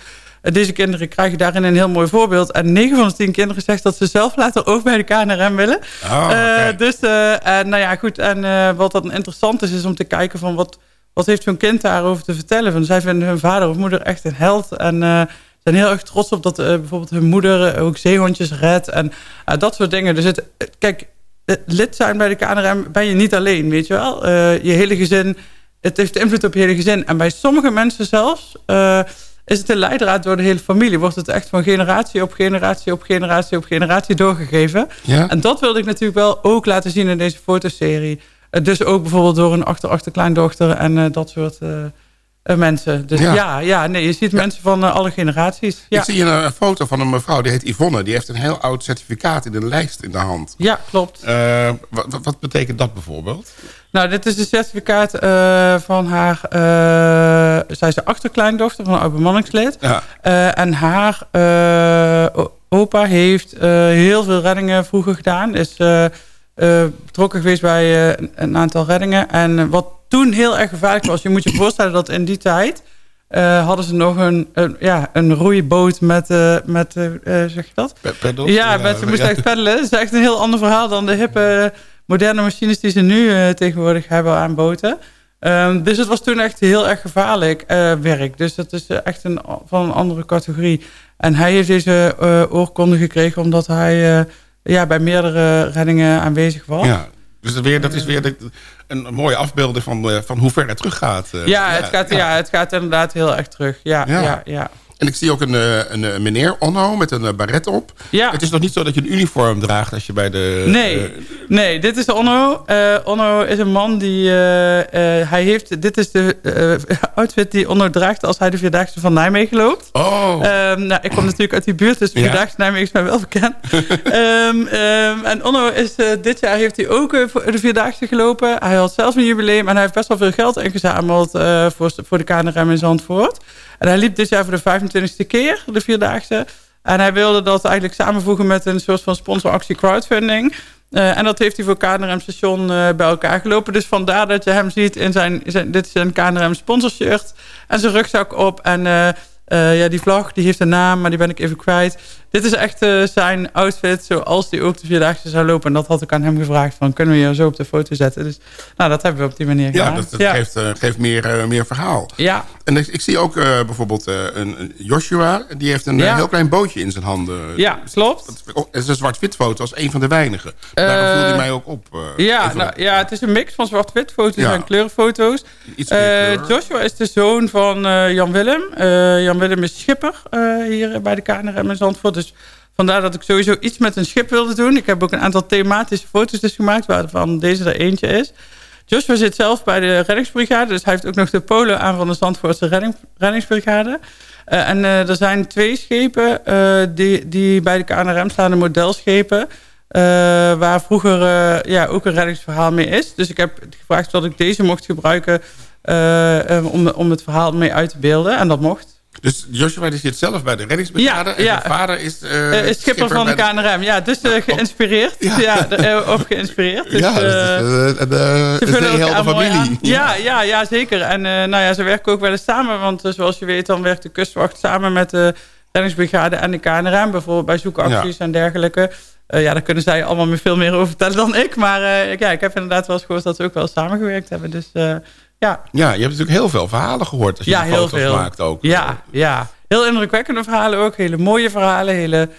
deze kinderen krijgen daarin een heel mooi voorbeeld. En 9 van de 10 kinderen zegt dat ze zelf later ook bij de KNRM willen. Oh, okay. uh, dus, uh, en, nou ja, goed. En uh, wat dan interessant is, is om te kijken van wat, wat heeft zo'n kind daarover te vertellen. Van, zij vinden hun vader of moeder echt een held. En zijn heel erg trots op dat bijvoorbeeld hun moeder ook zeehondjes redt. En dat soort dingen. Dus het, kijk, lid zijn bij de KNRM ben je niet alleen, weet je wel. je hele gezin, het heeft invloed op je hele gezin. En bij sommige mensen zelfs is het een leidraad door de hele familie. Wordt het echt van generatie op generatie op generatie op generatie doorgegeven. Ja. En dat wilde ik natuurlijk wel ook laten zien in deze fotoserie. Uh, dus ook bijvoorbeeld door een achter-achterkleindochter en uh, dat soort uh, mensen. Dus ja. ja, nee, je ziet mensen van alle generaties. Ja. Ik zie een, een, foto van een mevrouw, die heet Yvonne. Die heeft een heel oud certificaat in een lijst in de hand. Ja, klopt. wat, wat, betekent dat bijvoorbeeld? Nou, dit is een certificaat van haar... zij is de achterkleindochter van een oud bemanningslid. En haar opa heeft heel veel reddingen vroeger gedaan. Is betrokken geweest bij een aantal reddingen. En wat toen heel erg gevaarlijk was. Je moet je voorstellen dat in die tijd... Uh, hadden ze nog een, een, ja, een roeiboot met, uh, met uh, zeg je dat? Peddels? Ja, met, ze moesten echt peddelen. Dat is echt een heel ander verhaal dan de hippe moderne machines die ze nu tegenwoordig hebben aan boten. Um, dus het was toen echt heel erg gevaarlijk werk. Dus dat is echt een, van een andere categorie. En hij heeft deze oorkonde gekregen omdat hij ja, bij meerdere reddingen aanwezig was. Ja, dus weer, dat is weer de, een, mooie afbeelding van, uh, van hoe ver het terug gaat. Uh, ja, het gaat, ja. ja. het gaat inderdaad heel erg terug. Ja, ja. ja, En ik zie ook een, eh, een, een meneer Onno met een baret op. Ja. Het is nog niet zo dat je een uniform draagt als je bij de... Nee, nee dit is Onno. Onno is een man die... hij heeft, dit is de outfit die Onno draagt als hij de Vierdaagse van Nijmegen loopt. Oh. Um, nou, ik kom natuurlijk uit die buurt, dus de Vierdaagse Nijmegen is mij wel bekend. um, um, en Onno is dit jaar heeft hij ook de Vierdaagse gelopen. Hij had zelf een jubileum en hij heeft best wel veel geld ingezameld voor, voor de KNRM in Zandvoort. En hij liep dit jaar voor de 25e keer, de Vierdaagse. En hij wilde dat eigenlijk samenvoegen met een soort van sponsoractie crowdfunding. Uh, en dat heeft hij voor KNRM station uh, bij elkaar gelopen. Dus vandaar dat je hem ziet in zijn... dit is een KNRM sponsorshirt. En zijn rugzak op. En uh, ja, die vlag die heeft een naam, maar die ben ik even kwijt. Dit is echt uh, zijn outfit zoals hij ook de Vierdaagse zou lopen. En dat had ik aan hem gevraagd van, kunnen we je zo op de foto zetten? Dus nou, dat hebben we op die manier ja, gedaan. Dat, dat ja, geeft, uh, geeft meer, meer verhaal. Ja. En ik, ik zie ook bijvoorbeeld een, Joshua. Die heeft een ja. heel klein bootje in zijn handen. Ja, klopt. Het is een zwart-wit foto als een van de weinigen. Daarom viel hij mij ook op. ja, nou, ja, het is een mix van zwart-wit foto's en kleurenfoto's. Iets kleur. Joshua is de zoon van Jan Willem. Jan Willem is schipper hier bij de KNRM in Zandvoort. Dus vandaar dat ik sowieso iets met een schip wilde doen. Ik heb ook een aantal thematische foto's dus gemaakt... waarvan deze er eentje is. Joshua zit zelf bij de reddingsbrigade. Dus hij heeft ook nog de polen aan van de Zandvoortse redding, reddingsbrigade. Uh, en uh, er zijn twee schepen uh, die, die bij de KNRM staan, de modelschepen... waar vroeger ja, ook een reddingsverhaal mee is. Dus ik heb gevraagd dat ik deze mocht gebruiken... om, om het verhaal mee uit te beelden. En dat mocht. Dus Joshua die zit zelf bij de reddingsbrigade en zijn vader is, uh, schipper, van de KNRM. Ja, dus uh, geïnspireerd. Ja, ja de, of geïnspireerd. Dus, ja, is, de, is de hele familie. Ja, ja, ja, zeker. En nou ja, ze werken ook wel eens samen. Want zoals je weet, dan werkt de kustwacht samen met de reddingsbrigade en de KNRM. Bijvoorbeeld bij zoekacties en dergelijke. ja, daar kunnen zij allemaal veel meer over vertellen dan ik. Maar ja, ik heb inderdaad wel eens gehoord dat ze ook wel samengewerkt hebben. Dus ja. ja, je hebt natuurlijk heel veel verhalen gehoord als je ja, heel foto's veel. maakt ook. Ja, ja, heel indrukwekkende verhalen ook. Hele mooie verhalen, hele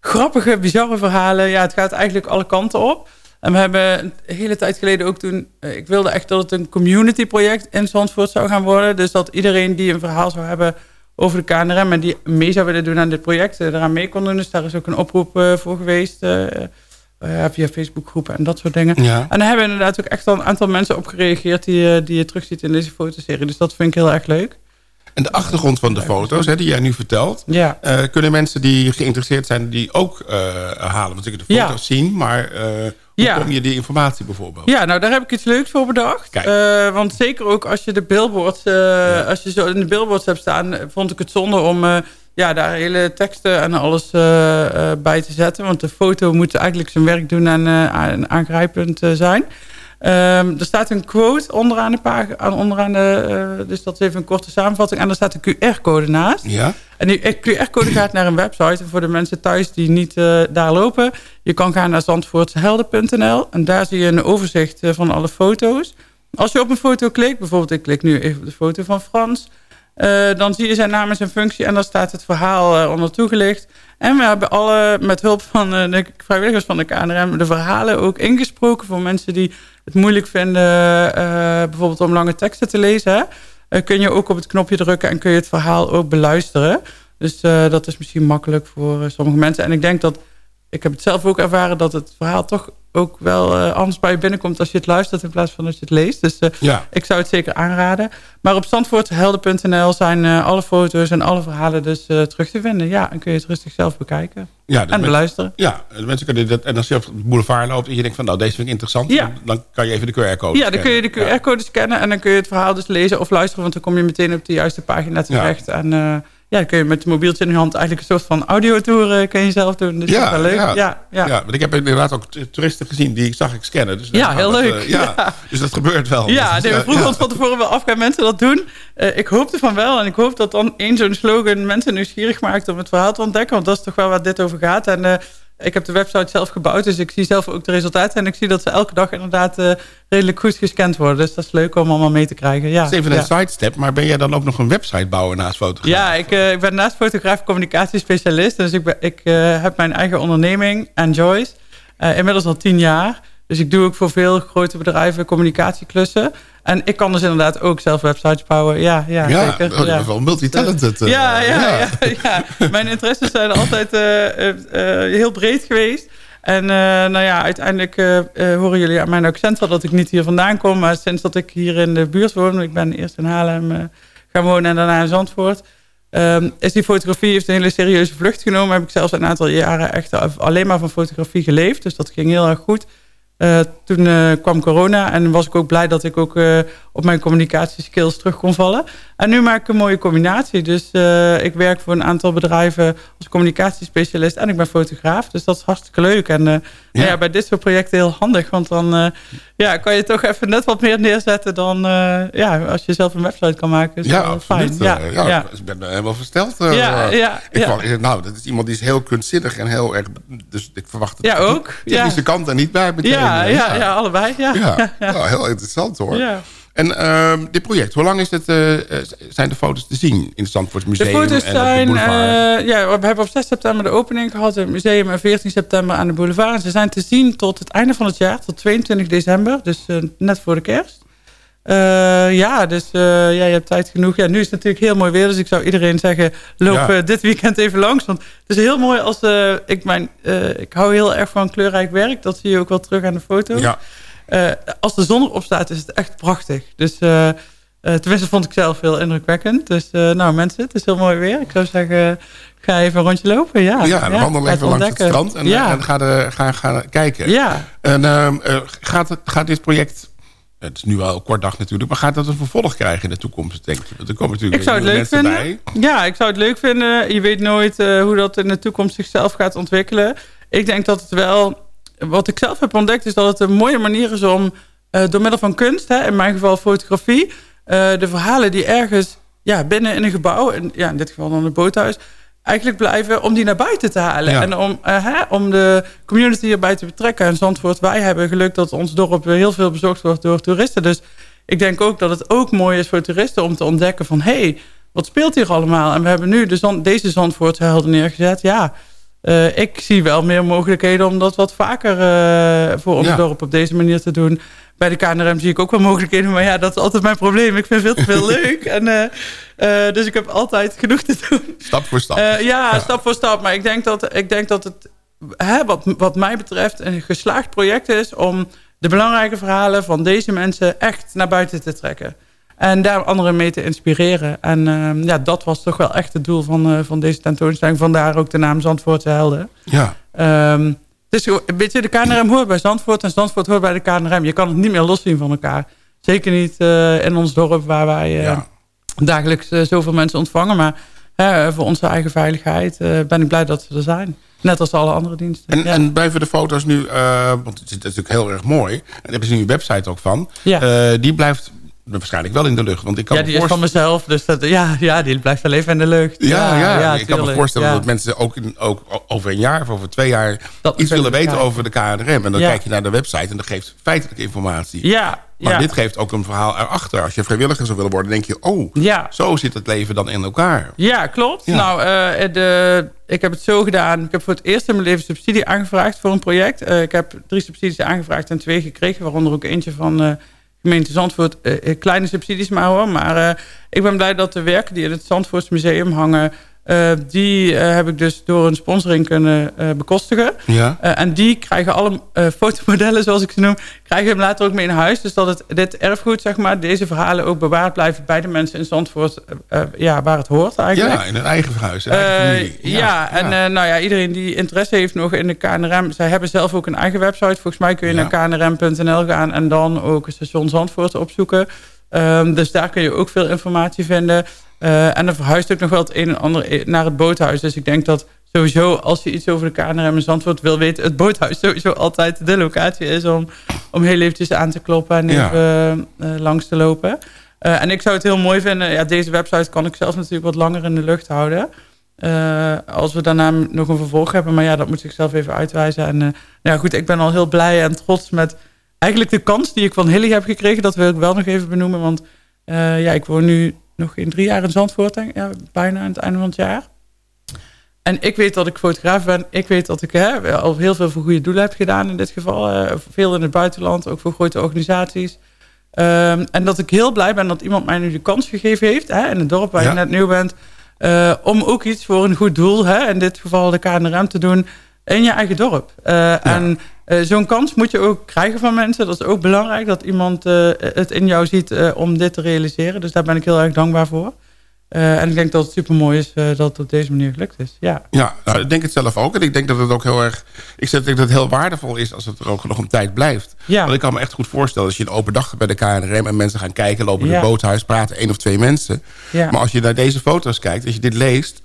grappige, bizarre verhalen. Ja, het gaat eigenlijk alle kanten op. En we hebben een hele tijd geleden ook toen... Ik wilde echt dat het een community project in Zandvoort zou gaan worden. Dus dat iedereen die een verhaal zou hebben over de KNRM... en die mee zou willen doen aan dit project, eraan mee kon doen. Dus daar is ook een oproep uh, voor geweest... Uh, via Facebookgroepen en dat soort dingen. Ja. En daar hebben inderdaad ook echt al een aantal mensen op gereageerd... die, die je terugziet in deze fotoserie. Dus dat vind ik heel erg leuk. En de achtergrond van de foto's hè, die jij nu vertelt... Ja. Uh, kunnen mensen die geïnteresseerd zijn die ook uh, halen? Want ik de foto's ja. zien, maar uh, hoe ja. kom je die informatie bijvoorbeeld? Ja, nou daar heb ik iets leuks voor bedacht. want zeker ook als je de billboards... Als je zo in de billboards hebt staan... vond ik het zonde om ja, daar hele teksten en alles uh, uh, bij te zetten. Want de foto moet eigenlijk zijn werk doen en uh, aangrijpend zijn. Um, er staat een quote onderaan de pagina, onderaan de, dus dat is even een korte samenvatting. En er staat een QR-code naast. Ja. En die QR-code gaat naar een website. En voor de mensen thuis die niet daar lopen, je kan gaan naar zandvoortshelden.nl. En daar zie je een overzicht van alle foto's. Als je op een foto klikt, bijvoorbeeld ik klik nu even op de foto van Frans... Uh, dan zie je zijn naam en zijn functie en dan staat het verhaal uh, onder toegelicht. En we hebben alle, met hulp van uh, de vrijwilligers van de KNRM, de verhalen ook ingesproken voor mensen die het moeilijk vinden, bijvoorbeeld om lange teksten te lezen. kun je ook op het knopje drukken en kun je het verhaal ook beluisteren. Dus dat is misschien makkelijk voor sommige mensen. En ik denk dat, ik heb het zelf ook ervaren, dat het verhaal toch ook wel uh, anders bij je binnenkomt als je het luistert in plaats van als je het leest. Dus ja. ik zou het zeker aanraden. Maar op zandvoorthelden.nl zijn alle foto's en alle verhalen dus terug te vinden. Ja, en kun je het rustig zelf bekijken. Ja, en beluisteren. Ja, de mensen kunnen dat, en als je op de boulevard loopt en je denkt van nou deze vind ik interessant, ja. dan kan je even de QR-code Ja, dan kun je de QR-code scannen en dan kun je het verhaal dus lezen of luisteren, want dan kom je meteen op de juiste pagina terecht. En ja, kun je met je mobieltje in je hand eigenlijk een soort van audiotour uh, kun je zelf doen. Dus ja, dat is wel leuk. Ja, ja, ja. ja, want ik heb inderdaad ook toeristen gezien die zag ik scannen. Dus ja, heel leuk. Uh, ja, Dus dat gebeurt wel. Ja, nee, we vroegen ons van tevoren wel af, gaan mensen dat doen? Uh, ik hoopte van wel. En ik hoop dat dan één zo'n slogan mensen nieuwsgierig maakt om het verhaal te ontdekken. Want dat is toch wel waar dit over gaat. En ik heb de website zelf gebouwd, dus ik zie zelf ook de resultaten. En ik zie dat ze elke dag inderdaad uh, redelijk goed gescand worden. Dus dat is leuk om allemaal mee te krijgen. Ja, is even een sidestep, maar ben jij dan ook nog een website bouwen naast fotograaf? Ja, ik, uh, ik ben naast fotograaf communicatiespecialist. Dus ik, ben, ik uh, heb mijn eigen onderneming, Enjoys. inmiddels al tien jaar. Dus ik doe ook voor veel grote bedrijven communicatieklussen. En ik kan dus inderdaad ook zelf websites bouwen. Ja, ja, ja zeker. Oh, ja. wel multitalented. Uh, ja, ja, ja, ja, Mijn interesses zijn altijd uh, uh, heel breed geweest. En nou ja, uiteindelijk horen jullie aan mijn accent wel dat ik niet hier vandaan kom. Maar sinds dat ik hier in de buurt woon, ik ben eerst in Haarlem gaan wonen en daarna in Zandvoort... Um, is die fotografie heeft een hele serieuze vlucht genomen. Heb ik zelfs een aantal jaren echt alleen maar van fotografie geleefd. Dus dat ging heel erg goed. Uh, toen uh, kwam corona en was ik ook blij dat ik ook uh, op mijn communicatieskills terug kon vallen. En nu maak ik een mooie combinatie. Dus ik werk voor een aantal bedrijven als communicatiespecialist en ik ben fotograaf. Dus dat is hartstikke leuk. En ja. Nou ja. bij dit soort projecten heel handig. Want dan ja, kan je toch even net wat meer neerzetten dan ja, als je zelf een website kan maken. Is ja, fijn. Ja, ja, ja, ik ben helemaal versteld. ja, ja, ik nou, dat is iemand die is heel kunstzinnig en heel erg... Dus ik verwacht het ja, ook. technische kant er niet bij meteen. Ja, ja, ja, allebei. Ja. Ja. Nou, heel interessant hoor. Ja. En uh, dit project, hoe lang is het, uh, zijn de foto's te zien in het Zandvoortsmuseum? De foto's zijn, uh, ja, we hebben op 6 september de opening gehad in het museum en 14 september aan de boulevard. En ze zijn te zien tot het einde van het jaar, tot 22 december, dus net voor de kerst. ja, dus ja, je hebt tijd genoeg. Ja, nu is het natuurlijk heel mooi weer, dus ik zou iedereen zeggen, loop dit weekend even langs. Want het is heel mooi als, ik, mijn, ik hou heel erg van kleurrijk werk, dat zie je ook wel terug aan de foto's. Ja. Uh, als de zon erop staat, is het echt prachtig. Dus uh, uh, tenminste vond ik zelf heel indrukwekkend. Dus nou mensen, het is heel mooi weer. Ik zou zeggen, ga even een rondje lopen. Ja, ja, ja wandel even langs het strand en, ja. en ga, de, ga, ga kijken. Ja. En ehm, gaat, gaat dit project... Het is nu wel een kort dag natuurlijk, maar gaat dat een vervolg krijgen in de toekomst, denk je? Want er komen natuurlijk ik zou het leuk vinden. Bij. Ja, ik zou het leuk vinden. Je weet nooit hoe dat in de toekomst zichzelf gaat ontwikkelen. Ik denk dat het wel wat ik zelf heb ontdekt is dat het een mooie manier is om uh, door middel van kunst, hè, in mijn geval fotografie, uh, de verhalen die ergens ja, binnen in een gebouw, en, ja, in dit geval dan een boothuis, eigenlijk blijven om die naar buiten te halen. En om, uh, hè, om de community erbij te betrekken. En Zandvoort, wij hebben geluk dat ons dorp heel veel bezocht wordt door toeristen. Dus ik denk ook dat het ook mooi is voor toeristen om te ontdekken van... hé, hey, wat speelt hier allemaal? En we hebben nu de zand, deze Zandvoortse helden neergezet. Ja, uh, ik zie wel meer mogelijkheden om dat wat vaker uh, voor ons dorp op deze manier te doen. Bij de KNRM zie ik ook wel mogelijkheden, maar ja, dat is altijd mijn probleem. Ik vind veel te veel leuk. En, uh, dus ik heb altijd genoeg te doen. Stap voor stap. Ja, ja, stap voor stap. Maar ik denk dat, ik denk dat het, hè, wat, wat mij betreft, een geslaagd project is om de belangrijke verhalen van deze mensen echt naar buiten te trekken. En daar anderen mee te inspireren. En uh, ja, dat was toch wel echt het doel van, uh, van deze tentoonstelling. Vandaar ook de naam Zandvoortse Helden. Ja. Um, dus weet je, de KNRM hoort bij Zandvoort en Zandvoort hoort bij de KNRM. Je kan het niet meer loszien van elkaar. Zeker niet uh, in ons dorp waar wij ja. dagelijks zoveel mensen ontvangen. Maar voor onze eigen veiligheid ben ik blij dat ze er zijn. Net als alle andere diensten. En, ja. en blijven de foto's nu, want het is natuurlijk heel erg mooi. En daar hebben ze nu een website ook van. Ja. die blijft waarschijnlijk wel in de lucht. Want ik kan ja, die is van mezelf. Dus dat, ja, ja, die blijft wel even in de lucht. Ja, ja, ja, ik kan me voorstellen dat mensen ook, in, ook over een jaar of over twee jaar... iets willen weten over de KNRM. En dan kijk je naar de website en dat geeft feitelijke informatie. Ja, maar dit geeft ook een verhaal erachter. Als je vrijwilliger zou willen worden, denk je... oh, ja. zo zit het leven dan in elkaar. Ja, klopt. Nou, uh, de, ik heb het zo gedaan. Ik heb voor het eerst in mijn leven subsidie aangevraagd voor een project. Uh, ik heb drie subsidies aangevraagd en twee gekregen. Waaronder ook eentje van... Uh, gemeente Zandvoort uh, kleine subsidies maar hoor. Maar uh, ik ben blij dat de werken die in het Zandvoortsmuseum hangen... Uh, die uh, heb ik dus door een sponsoring kunnen uh, bekostigen. Ja. en die krijgen alle fotomodellen, zoals ik ze noem... krijgen hem later ook mee in huis. Dus dat het, dit erfgoed, zeg maar, deze verhalen ook bewaard blijven... bij de mensen in Zandvoort, ja, waar het hoort eigenlijk. Ja, in een eigen huis, eigen ja, ja, en nou ja, iedereen die interesse heeft nog in de KNRM... zij hebben zelf ook een eigen website. Volgens mij kun je naar knrm.nl gaan... en dan ook station Zandvoort opzoeken... Um, dus daar kun je ook veel informatie vinden. Uh, en er verhuist ook nog wel het een en ander naar het boothuis. Dus ik denk dat sowieso, als je iets over de KNRM en Zandvoort wil weten... het boothuis sowieso altijd de locatie is om, om heel eventjes aan te kloppen... en ja. even uh, langs te lopen. Uh, en ik zou het heel mooi vinden... Ja, deze website kan ik zelf natuurlijk wat langer in de lucht houden... als we daarna nog een vervolg hebben. Maar ja, dat moet ik zelf even uitwijzen. En nou ja, goed, ik ben al heel blij en trots met eigenlijk de kans die ik van Hilly heb gekregen, dat wil ik wel nog even benoemen. Want uh, ja, ik woon nu nog in drie jaar in Zandvoort, denk, ja, bijna aan het einde van het jaar. En ik weet dat ik fotograaf ben. Ik weet dat ik hè, al heel veel voor goede doelen heb gedaan in dit geval. Uh, veel in het buitenland, ook voor grote organisaties. Um, en dat ik heel blij ben dat iemand mij nu de kans gegeven heeft... Hè, in het dorp waar ja. je net nieuw bent... Uh, om ook iets voor een goed doel, hè, in dit geval de KNRM, te doen in je eigen dorp. Ja. En uh, zo'n kans moet je ook krijgen van mensen. Dat is ook belangrijk dat iemand uh, het in jou ziet om dit te realiseren. Dus daar ben ik heel erg dankbaar voor. en ik denk dat het super mooi is dat het op deze manier gelukt is. Ja, ja nou, ik denk het zelf ook. En ik denk dat het ook heel erg. Ik denk dat het heel waardevol is als het er ook nog een tijd blijft. Ja. Want ik kan me echt goed voorstellen als je een open dag hebt bij de KNRM en mensen gaan kijken, lopen in Ja. het boothuis, praten één of twee mensen. Ja. Maar als je naar deze foto's kijkt, als je dit leest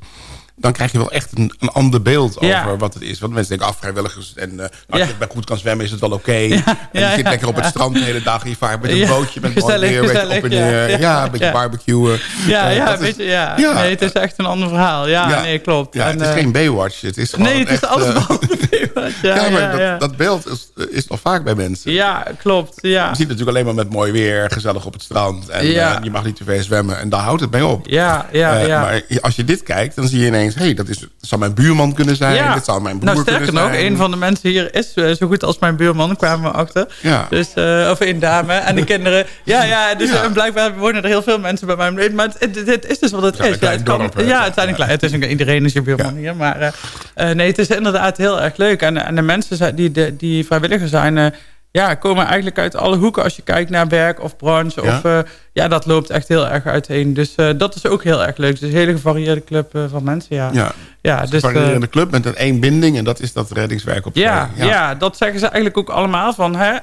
dan krijg je wel echt een, een ander beeld Ja. over wat het is. Want mensen denken, af vrijwilligers. En uh, als Ja. je bij goed kan zwemmen, is het wel oké. En ja, je zit lekker op het strand de hele dag. Je vaart met een bootje met mooi weer, op en ja. neer. Ja, een beetje Ja. barbecuen. Ja, Eh, ja, dat weet is- je, ja. Nee, het is echt een ander verhaal. Ja, nee, klopt. Ja, En, het is eh, geen Baywatch. Het is gewoon Nee, het is alles eh, Baywatch. Ja, maar dat, ja. dat beeld is, is nog vaak bij mensen. Ja, klopt. Ja. Je ziet het natuurlijk alleen maar met mooi weer, gezellig op het strand. En eh, je mag niet te veel zwemmen. En daar houdt het mee op. Ja, ja, Eh, ja. Maar als je dit kijkt, dan zie je ineens... hé, hey, dat, is, dat zou mijn buurman kunnen zijn. Ja. Dit zou mijn broer nou, sterker kunnen nog, zijn. een van de mensen hier is eh, zo goed als mijn buurman, kwamen we achter. Ja. Dus, eh, of een dame. En de kinderen. Ja, ja, dus Ja. eh, blijkbaar wonen er heel veel mensen bij mij. Maar het, het, het is dus wat het is. Ja, klein het, kan- dorp, hè. ja, het zijn een klein. Het is een, iedereen is je buurman hier. Maar nee, het is inderdaad heel erg leuk. En, en de mensen die, de, die vrijwilliger zijn... ja, komen eigenlijk uit alle hoeken als je kijkt naar werk of branche. Ja. Of, eh, ja, dat loopt echt heel erg uiteen. Dus eh, dat is ook heel erg leuk. Dus een hele gevarieerde club eh, van mensen, ja. Ja, ja dus, een variërende club met een één binding. En dat is dat reddingswerk op ja, ja. dat zeggen ze eigenlijk ook allemaal. Van, hè,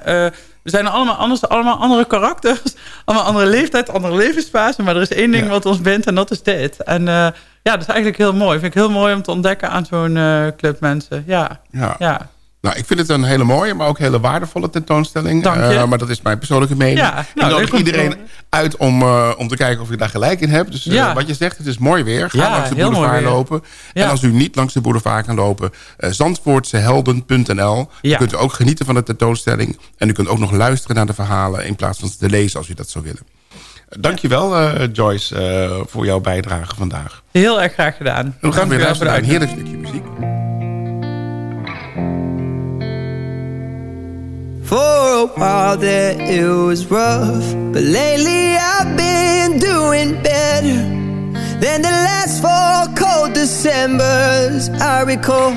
we zijn allemaal anders, allemaal andere karakters. Allemaal andere leeftijd, andere levensfase. Maar er is één ding Ja. wat ons bindt en dat is dit. En ja, dat is eigenlijk heel mooi. Vind ik heel mooi om te ontdekken aan zo'n eh, club mensen. Ja, Ja. ja. Nou, ik vind het een hele mooie, maar ook hele waardevolle tentoonstelling. Dank je. Eh, maar dat is mijn persoonlijke mening. Ja, ik nou, nodig om te iedereen uit om, eh, om te kijken of je daar gelijk in hebt. Dus eh, Ja. wat je zegt, het is mooi weer. Ga Ja, langs de boulevard lopen. En als u niet langs de boulevard kan lopen, eh zandvoortsehelden.nl. Dan kunt u ook genieten van de tentoonstelling. En u kunt ook nog luisteren naar de verhalen in plaats van ze te lezen als u dat zou willen. Dankjewel eh Joyce voor jouw bijdrage vandaag. Heel erg graag gedaan. En we gaan Dank weer u wel luisteren naar een heerlijk stukje muziek. For a while there it was rough, but lately I've been doing better than the last four cold Decembers I recall.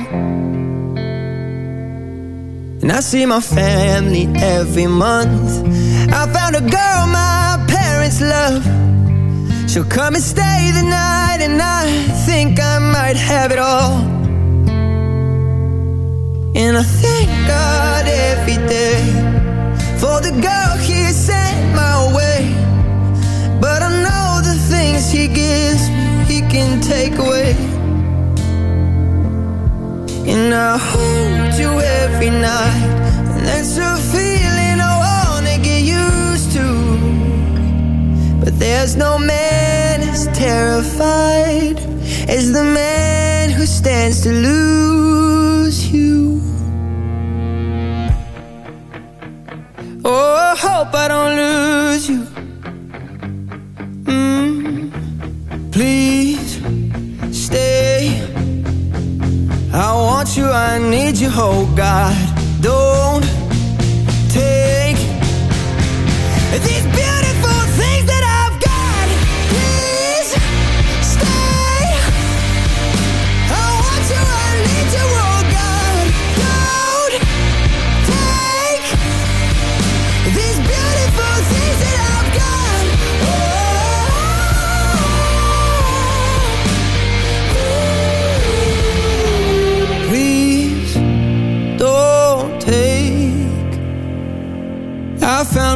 And I see my family every month. I found a girl my parents love. She'll come and stay the night, and I think I might have it all. And I thank God every day the girl He sent my way. But I know the things He gives me, He can take away. And I hold you every night, and that's a feeling I wanna get used to. But there's no man as terrified as the man who stands to lose hope I don't lose you. Mm, please stay. I want you, I need you, oh God. Don't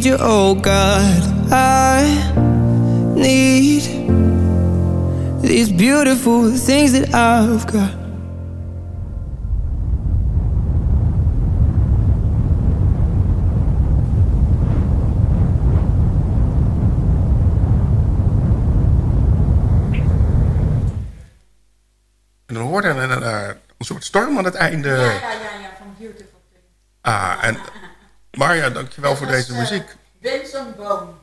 need you, oh God. I need these beautiful things that I've got. En dan hoorde een, een, een, een soort storm aan het einde. Ja, ja, ja, ja, van Beautiful Thing. Ah, en Marja, dankjewel voor deze eh, muziek. Vincent Boom.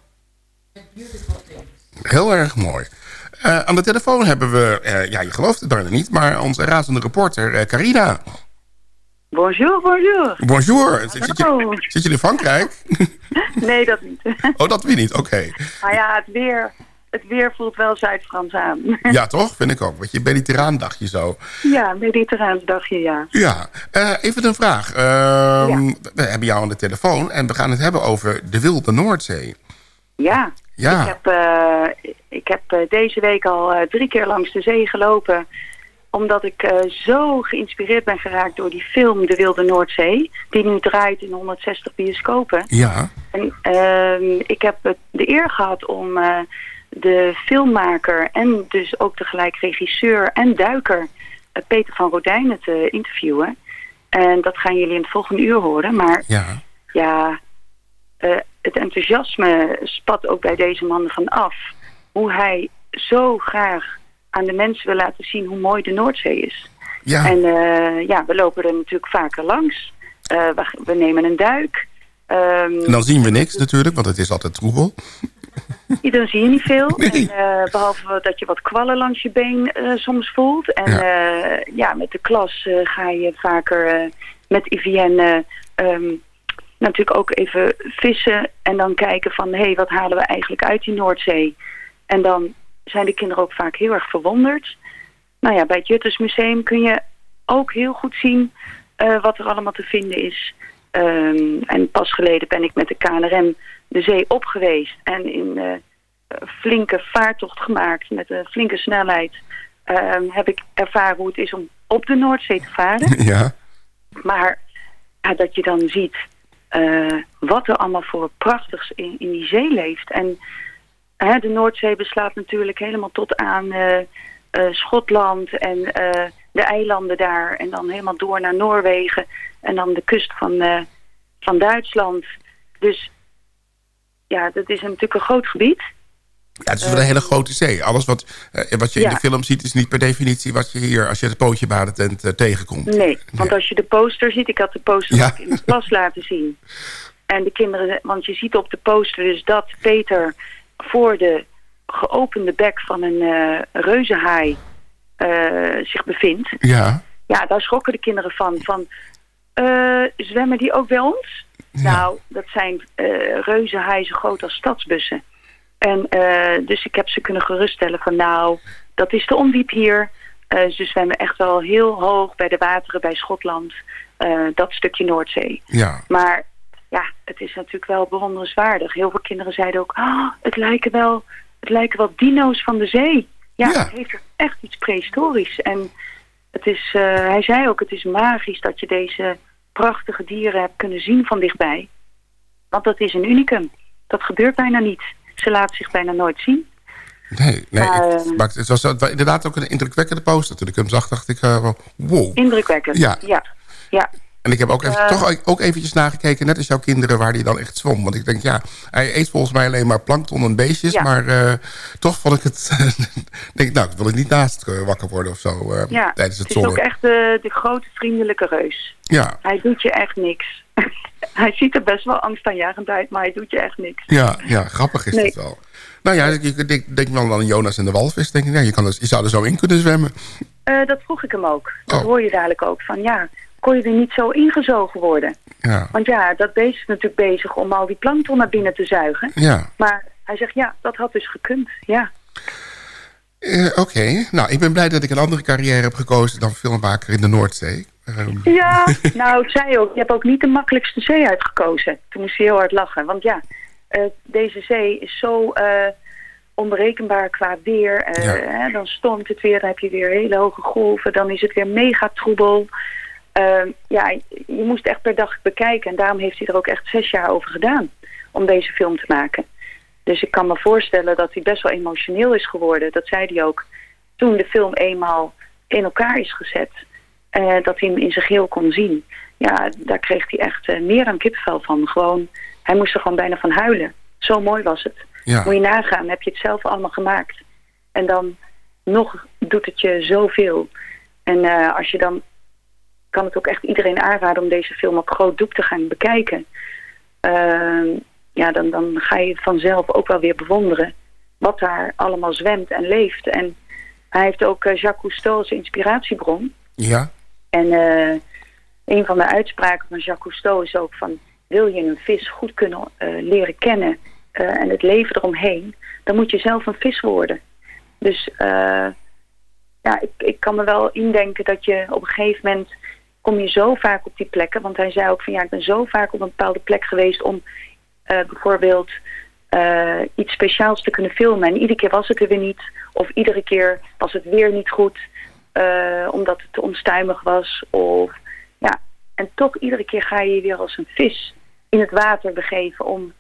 Met Beautiful Things. Heel erg mooi. Eh, aan de telefoon hebben we, eh, ja, je gelooft het bijna niet, maar onze razende reporter eh, Carina. Bonjour, bonjour. Bonjour. Zit, zit, je, Hallo. zit je in Frankrijk? Nee, dat niet. oh, dat weet niet. Oké. Maar ja, het weer, het weer voelt wel Zuid-Frans aan. Ja, toch? Vind ik ook. Want je mediterraan dagje zo. Ja, mediterraans dagje, ja. Ja, eh, even een vraag. Ehm, We hebben jou aan de telefoon en we gaan het hebben over de wilde Noordzee. Ja, Ja. ik heb, eh, ik heb eh, deze week al drie keer langs de zee gelopen. Omdat ik zo geïnspireerd ben geraakt door die film De Wilde Noordzee. Die nu draait in 160 bioscopen. Ja. En ehm, ik heb het- de eer gehad om de filmmaker en dus ook tegelijk regisseur en duiker eh, Peter van Rodijnen te interviewen. En dat gaan jullie in het volgende uur horen. Maar Ja. ja, eh, het enthousiasme spat ook bij deze man van af. Hoe hij zo graag aan de mensen wil laten zien hoe mooi de Noordzee is. Ja. En eh, ja, we lopen er natuurlijk vaker langs. Eh, we, we nemen een duik. Ehm, En dan zien we niks natuurlijk, want het is altijd troebel. Dan zie je niet veel. En, eh, behalve dat je wat kwallen langs je been eh, soms voelt. En ja, ja met de klas eh, ga je vaker eh, met Evienne ehm, natuurlijk ook even vissen. En dan kijken van, hé, hey, wat halen we eigenlijk uit die Noordzee? En dan zijn de kinderen ook vaak heel erg verwonderd. Nou ja, bij het Juttersmuseum kun je ook heel goed zien eh, wat er allemaal te vinden is. Ehm, en pas geleden ben ik met de KNRM de zee op geweest. En in eh, flinke vaartocht gemaakt met een flinke snelheid. ehm, heb ik ervaren hoe het is om op de Noordzee te varen. Ja. Maar dat je dan ziet eh, wat er allemaal voor prachtigs in, in die zee leeft. En hè, de Noordzee beslaat natuurlijk helemaal tot aan eh, Schotland en de eilanden daar. En dan helemaal door naar Noorwegen. En dan de kust van, van Duitsland. Dus ja, dat is natuurlijk een groot gebied. Ja, het is wel een hele grote zee. Alles wat, eh, wat je in Ja. de film ziet is niet per definitie wat je hier... als je het pootje badentent eh, tegenkomt. Nee, want als je de poster ziet, ik had de poster Ja. ook in de klas laten zien. En de kinderen, want je ziet op de poster dus dat Peter voor de geopende bek van een eh reuzenhaai eh, zich bevindt. Ja. Ja, daar schrokken de kinderen van. Van, eh, zwemmen die ook bij ons? Nou, dat zijn eh reuzenhaaien zo groot als stadsbussen. En eh, dus ik heb ze kunnen geruststellen van nou, dat is te ondiep hier. Eh, ze zwemmen echt wel heel hoog bij de wateren bij Schotland. eh, dat stukje Noordzee. Ja. Maar ja, het is natuurlijk wel bewonderenswaardig. Heel veel kinderen zeiden ook, ah, het, lijken wel, het lijken wel dino's van de zee. Ja, het heeft echt iets prehistorisch. En het is, eh, hij zei ook, het is magisch dat je deze prachtige dieren hebt kunnen zien van dichtbij. Want dat is een unicum. Dat gebeurt bijna niet. Ze laten zich bijna nooit zien. Nee, nee het, eh, maar het was inderdaad ook een indrukwekkende poster. Toen ik hem zag, dacht ik, eh, wow. Indrukwekkend. Ja. ja. ja. En ik heb ook, even, Eh. toch ook eventjes nagekeken, net als jouw kinderen, waar die dan echt zwom. Want ik denk, ja, hij eet volgens mij alleen maar plankton en beestjes. Ja. Maar eh, toch vond ik het... denk nou, wil ik niet naast eh, wakker worden of zo Ja, tijdens het het is ook echt de, de grote vriendelijke reus. Ja, Hij doet je echt niks. hij ziet er best wel angstaanjagend uit, maar hij doet je echt niks. ja, ja, grappig is Nee. het wel. Nou ja, ik denk, denk wel aan Jonas en de walvis. Denk ik, ja, je, kan je zou er zo in kunnen zwemmen. Dat vroeg ik hem ook. Dat Oh. hoor je dadelijk ook. Van ja, kon je er niet zo ingezogen worden? Ja, Want ja, dat beest is natuurlijk bezig om al die plankton naar binnen te zuigen. ja. Maar hij zegt ja, dat had dus gekund. Ja, Eh, Oké, nou, ik ben blij dat ik een andere carrière heb gekozen dan filmmaker in de Noordzee. Ehm, ja nou ik zei ook, je hebt ook niet de makkelijkste zee uitgekozen. Toen moest hij heel hard lachen. Want ja, eh, deze zee is zo eh, onberekenbaar qua weer. Ja. hè, dan stormt het weer, dan heb je weer hele hoge golven. Dan is het weer mega troebel. Ehm, ja, je moest echt per dag bekijken. En daarom heeft hij er ook echt zes jaar over gedaan om deze film te maken. Dus ik kan me voorstellen dat hij best wel emotioneel is geworden. Dat zei hij ook toen de film eenmaal in elkaar is gezet. eh, dat hij hem in zijn geheel kon zien. Ja, daar kreeg hij echt eh, meer dan kipvel van. Gewoon, hij moest er gewoon bijna van huilen. Zo mooi was het. Ja. Moet je nagaan, heb je het zelf allemaal gemaakt. En dan nog doet het je zoveel. En eh, als je dan kan het ook echt iedereen aanraden om deze film op groot doek te gaan bekijken. Ehm, ja, dan, dan ga je vanzelf ook wel weer bewonderen wat daar allemaal zwemt en leeft. En hij heeft ook eh, Jacques Cousteau als inspiratiebron. ja, En eh, een van de uitspraken van Jacques Cousteau is ook van... wil je een vis goed kunnen eh, leren kennen en het leven eromheen... dan moet je zelf een vis worden. Dus ja, ik, ik kan me wel indenken dat je op een gegeven moment... kom je zo vaak op die plekken. Want hij zei ook van ja, ik ben zo vaak op een bepaalde plek geweest... om eh, bijvoorbeeld eh, iets speciaals te kunnen filmen. En iedere keer was het er weer niet. Of iedere keer was het weer niet goed eh, omdat het te onstuimig was. Of, ja. En toch iedere keer ga je je weer als een vis in het water begeven om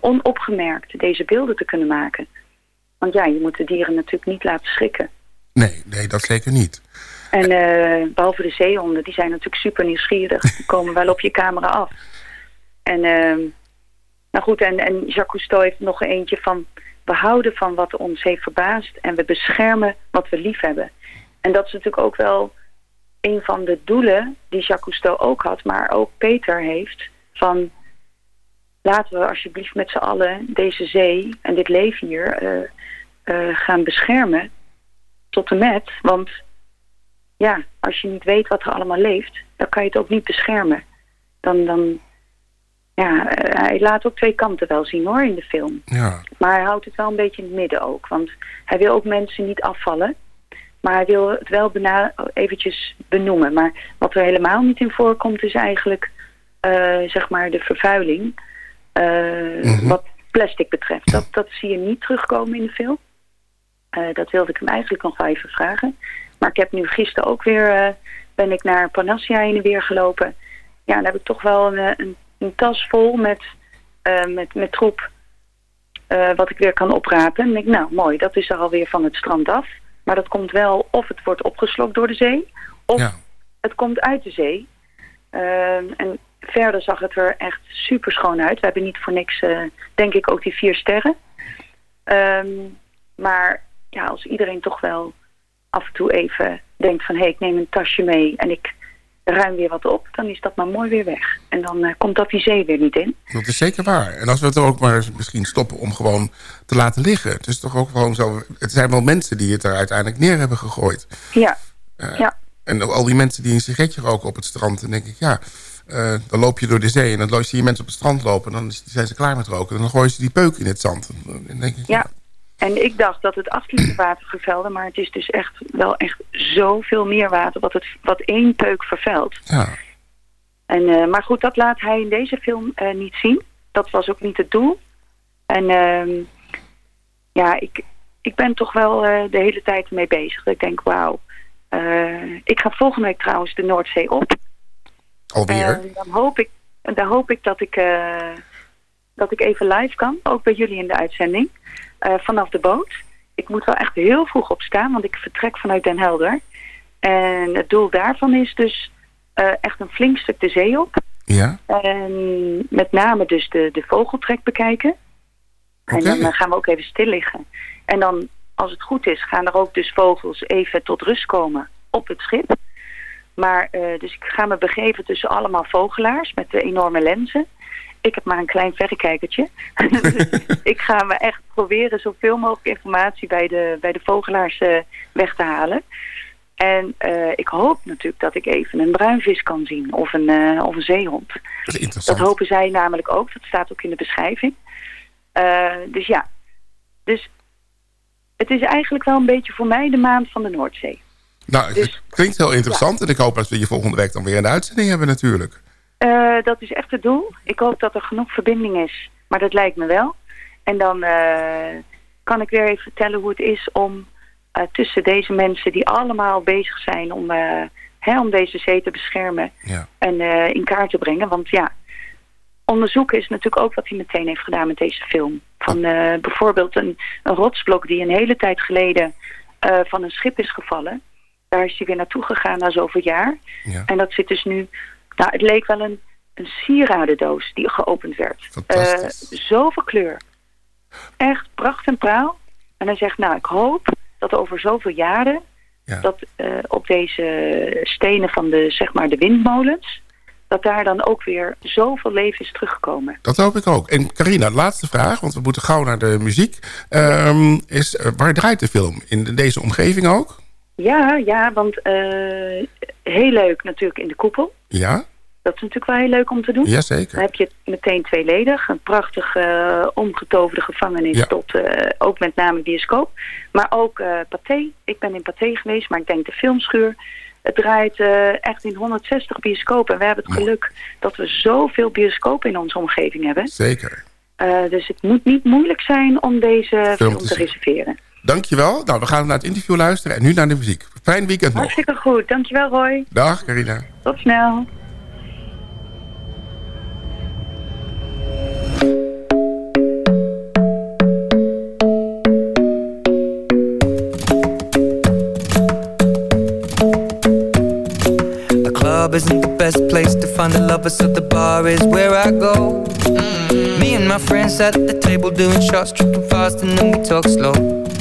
onopgemerkt deze beelden te kunnen maken. Want ja, je moet de dieren natuurlijk niet laten schrikken. nee, nee, dat zeker niet. En eh, behalve de zeehonden, die zijn natuurlijk super nieuwsgierig. Die komen wel op je camera af. En ehm, nou goed, en, en Jacques Cousteau heeft nog eentje van... we houden van wat ons heeft verbaasd en we beschermen wat we lief hebben. En dat is natuurlijk ook wel een van de doelen die Jacques Cousteau ook had... maar ook Peter heeft van... laten we alsjeblieft met z'n allen deze zee en dit leven hier eh, eh, gaan beschermen tot en met. Want ja, als je niet weet wat er allemaal leeft, dan kan je het ook niet beschermen. Dan, dan ja, eh, hij laat ook twee kanten wel zien hoor in de film. Ja, Maar hij houdt het wel een beetje in het midden ook. Want hij wil ook mensen niet afvallen. Maar hij wil het wel eventjes benoemen. Maar wat er helemaal niet in voorkomt is eigenlijk eh, zeg maar de vervuiling. eh, Wat plastic betreft. Dat, dat zie je niet terugkomen in de film. Dat wilde ik hem eigenlijk nog wel even vragen. Maar ik heb nu gisteren ook weer... eh, ben ik naar Panassia heen en weer gelopen. Ja, dan heb ik toch wel een, eh, een, een tas vol met, eh, met, met troep... wat ik weer kan oprapen. En ik denk, nou mooi, dat is er alweer van het strand af. Maar dat komt wel of het wordt opgeslokt door de zee... of het komt uit de zee. Ehm, en verder zag het er echt super schoon uit. We hebben niet voor niks, denk ik, ook die vier sterren. Ehm, maar ja, als iedereen toch wel af en toe even denkt van... hé, hey, ik neem een tasje mee en ik ruim weer wat op... dan is dat maar mooi weer weg. En dan eh, komt dat die zee weer niet in. dat is zeker waar. En als we het er ook maar misschien stoppen om gewoon te laten liggen. Het is toch ook gewoon zo... Het zijn wel mensen die het er uiteindelijk neer hebben gegooid. Ja, Eh, ja. En al die mensen die een sigaretje roken op het strand... dan denk ik, ja, eh, dan loop je door de zee... en dan zie je mensen op het strand lopen... en dan zijn ze klaar met roken. En dan gooien ze die peuk in het zand. Dan denk ik, Ja, en ik dacht dat het 8 liter water vervuilde... maar het is dus echt wel echt zoveel meer water... wat, het, wat één peuk vervuilt. Ja. En, eh, maar goed, dat laat hij in deze film eh, niet zien. Dat was ook niet het doel. En ehm, ja, ik, ik ben toch wel eh, de hele tijd mee bezig. Dat ik denk, wauw. ik ga volgende week trouwens de Noordzee op. Alweer? En dan hoop ik, dan hoop ik dat ik, dat ik even live kan. Ook bij jullie in de uitzending. Eh, vanaf de boot. Ik moet wel echt heel vroeg opstaan, want ik vertrek vanuit Den Helder. En het doel daarvan is dus eh, echt een flink stuk de zee op. Ja. En met name dus de, de vogeltrek bekijken. En dan eh, gaan we ook even stil liggen. En dan, als het goed is, gaan er ook dus vogels even tot rust komen op het schip. Maar, dus ik ga me begeven tussen allemaal vogelaars met de enorme lenzen. Ik heb maar een klein verrekijkertje. dus ik ga me echt proberen zoveel mogelijk informatie bij de, bij de vogelaars eh, weg te halen. En uh, ik hoop natuurlijk dat ik even een bruinvis kan zien of een, uh, of een zeehond. Dat hopen zij namelijk ook. Dat staat ook in de beschrijving. Dus ja, dus het is eigenlijk wel een beetje voor mij de maand van de Noordzee. Nou, Dus- het klinkt heel interessant. En ik hoop dat we je volgende week dan weer een uitzending hebben natuurlijk. Uh, dat is echt het doel. Ik hoop dat er genoeg verbinding is. Maar dat lijkt me wel. En dan uh, kan ik weer even vertellen hoe het is om uh, tussen deze mensen die allemaal bezig zijn om, hè, om deze zee te beschermen ja. en in kaart te brengen. Want ja, onderzoeken is natuurlijk ook wat hij meteen heeft gedaan met deze film. Van bijvoorbeeld een, een rotsblok die een hele tijd geleden van een schip is gevallen. Daar is hij weer naartoe gegaan na zoveel jaar. Ja. En dat zit dus nu... Nou, het leek wel een, een sieradendoos die geopend werd. Uh, zoveel kleur. Echt pracht en praal. En hij zegt, nou, ik hoop dat over zoveel jaren... Ja. dat uh, op deze stenen van de, zeg maar, de windmolens... dat daar dan ook weer zoveel leven is teruggekomen. Dat hoop ik ook. En Carina, laatste vraag, want we moeten gauw naar de muziek. Um, is, uh, waar draait de film? In deze omgeving ook? Ja, ja, want uh, heel leuk natuurlijk in de koepel. Ja? Dat is natuurlijk wel heel leuk om te doen. Jazeker. Dan heb je meteen tweeledig. Een prachtig uh, omgetoverde gevangenis ja. tot uh, ook met name bioscoop. Maar ook uh, Pathé. Ik ben in Pathé geweest, maar ik denk de filmschuur. Het draait echt in 160 bioscopen. En we hebben het geluk dat we zoveel bioscopen in onze omgeving hebben. Zeker. dus het moet niet moeilijk zijn om deze film, film te, te reserveren. Dankjewel. Nou, we gaan naar het interview luisteren en nu naar de muziek. Fijn weekend nog. Hartstikke goed. Dankjewel Roy. Dag Carina. Tot snel. The club isn't the best place to find a lover, so the bar is where I go. Mm. Me and my friends at the table doing shots, tripping fast, and then we talk slow.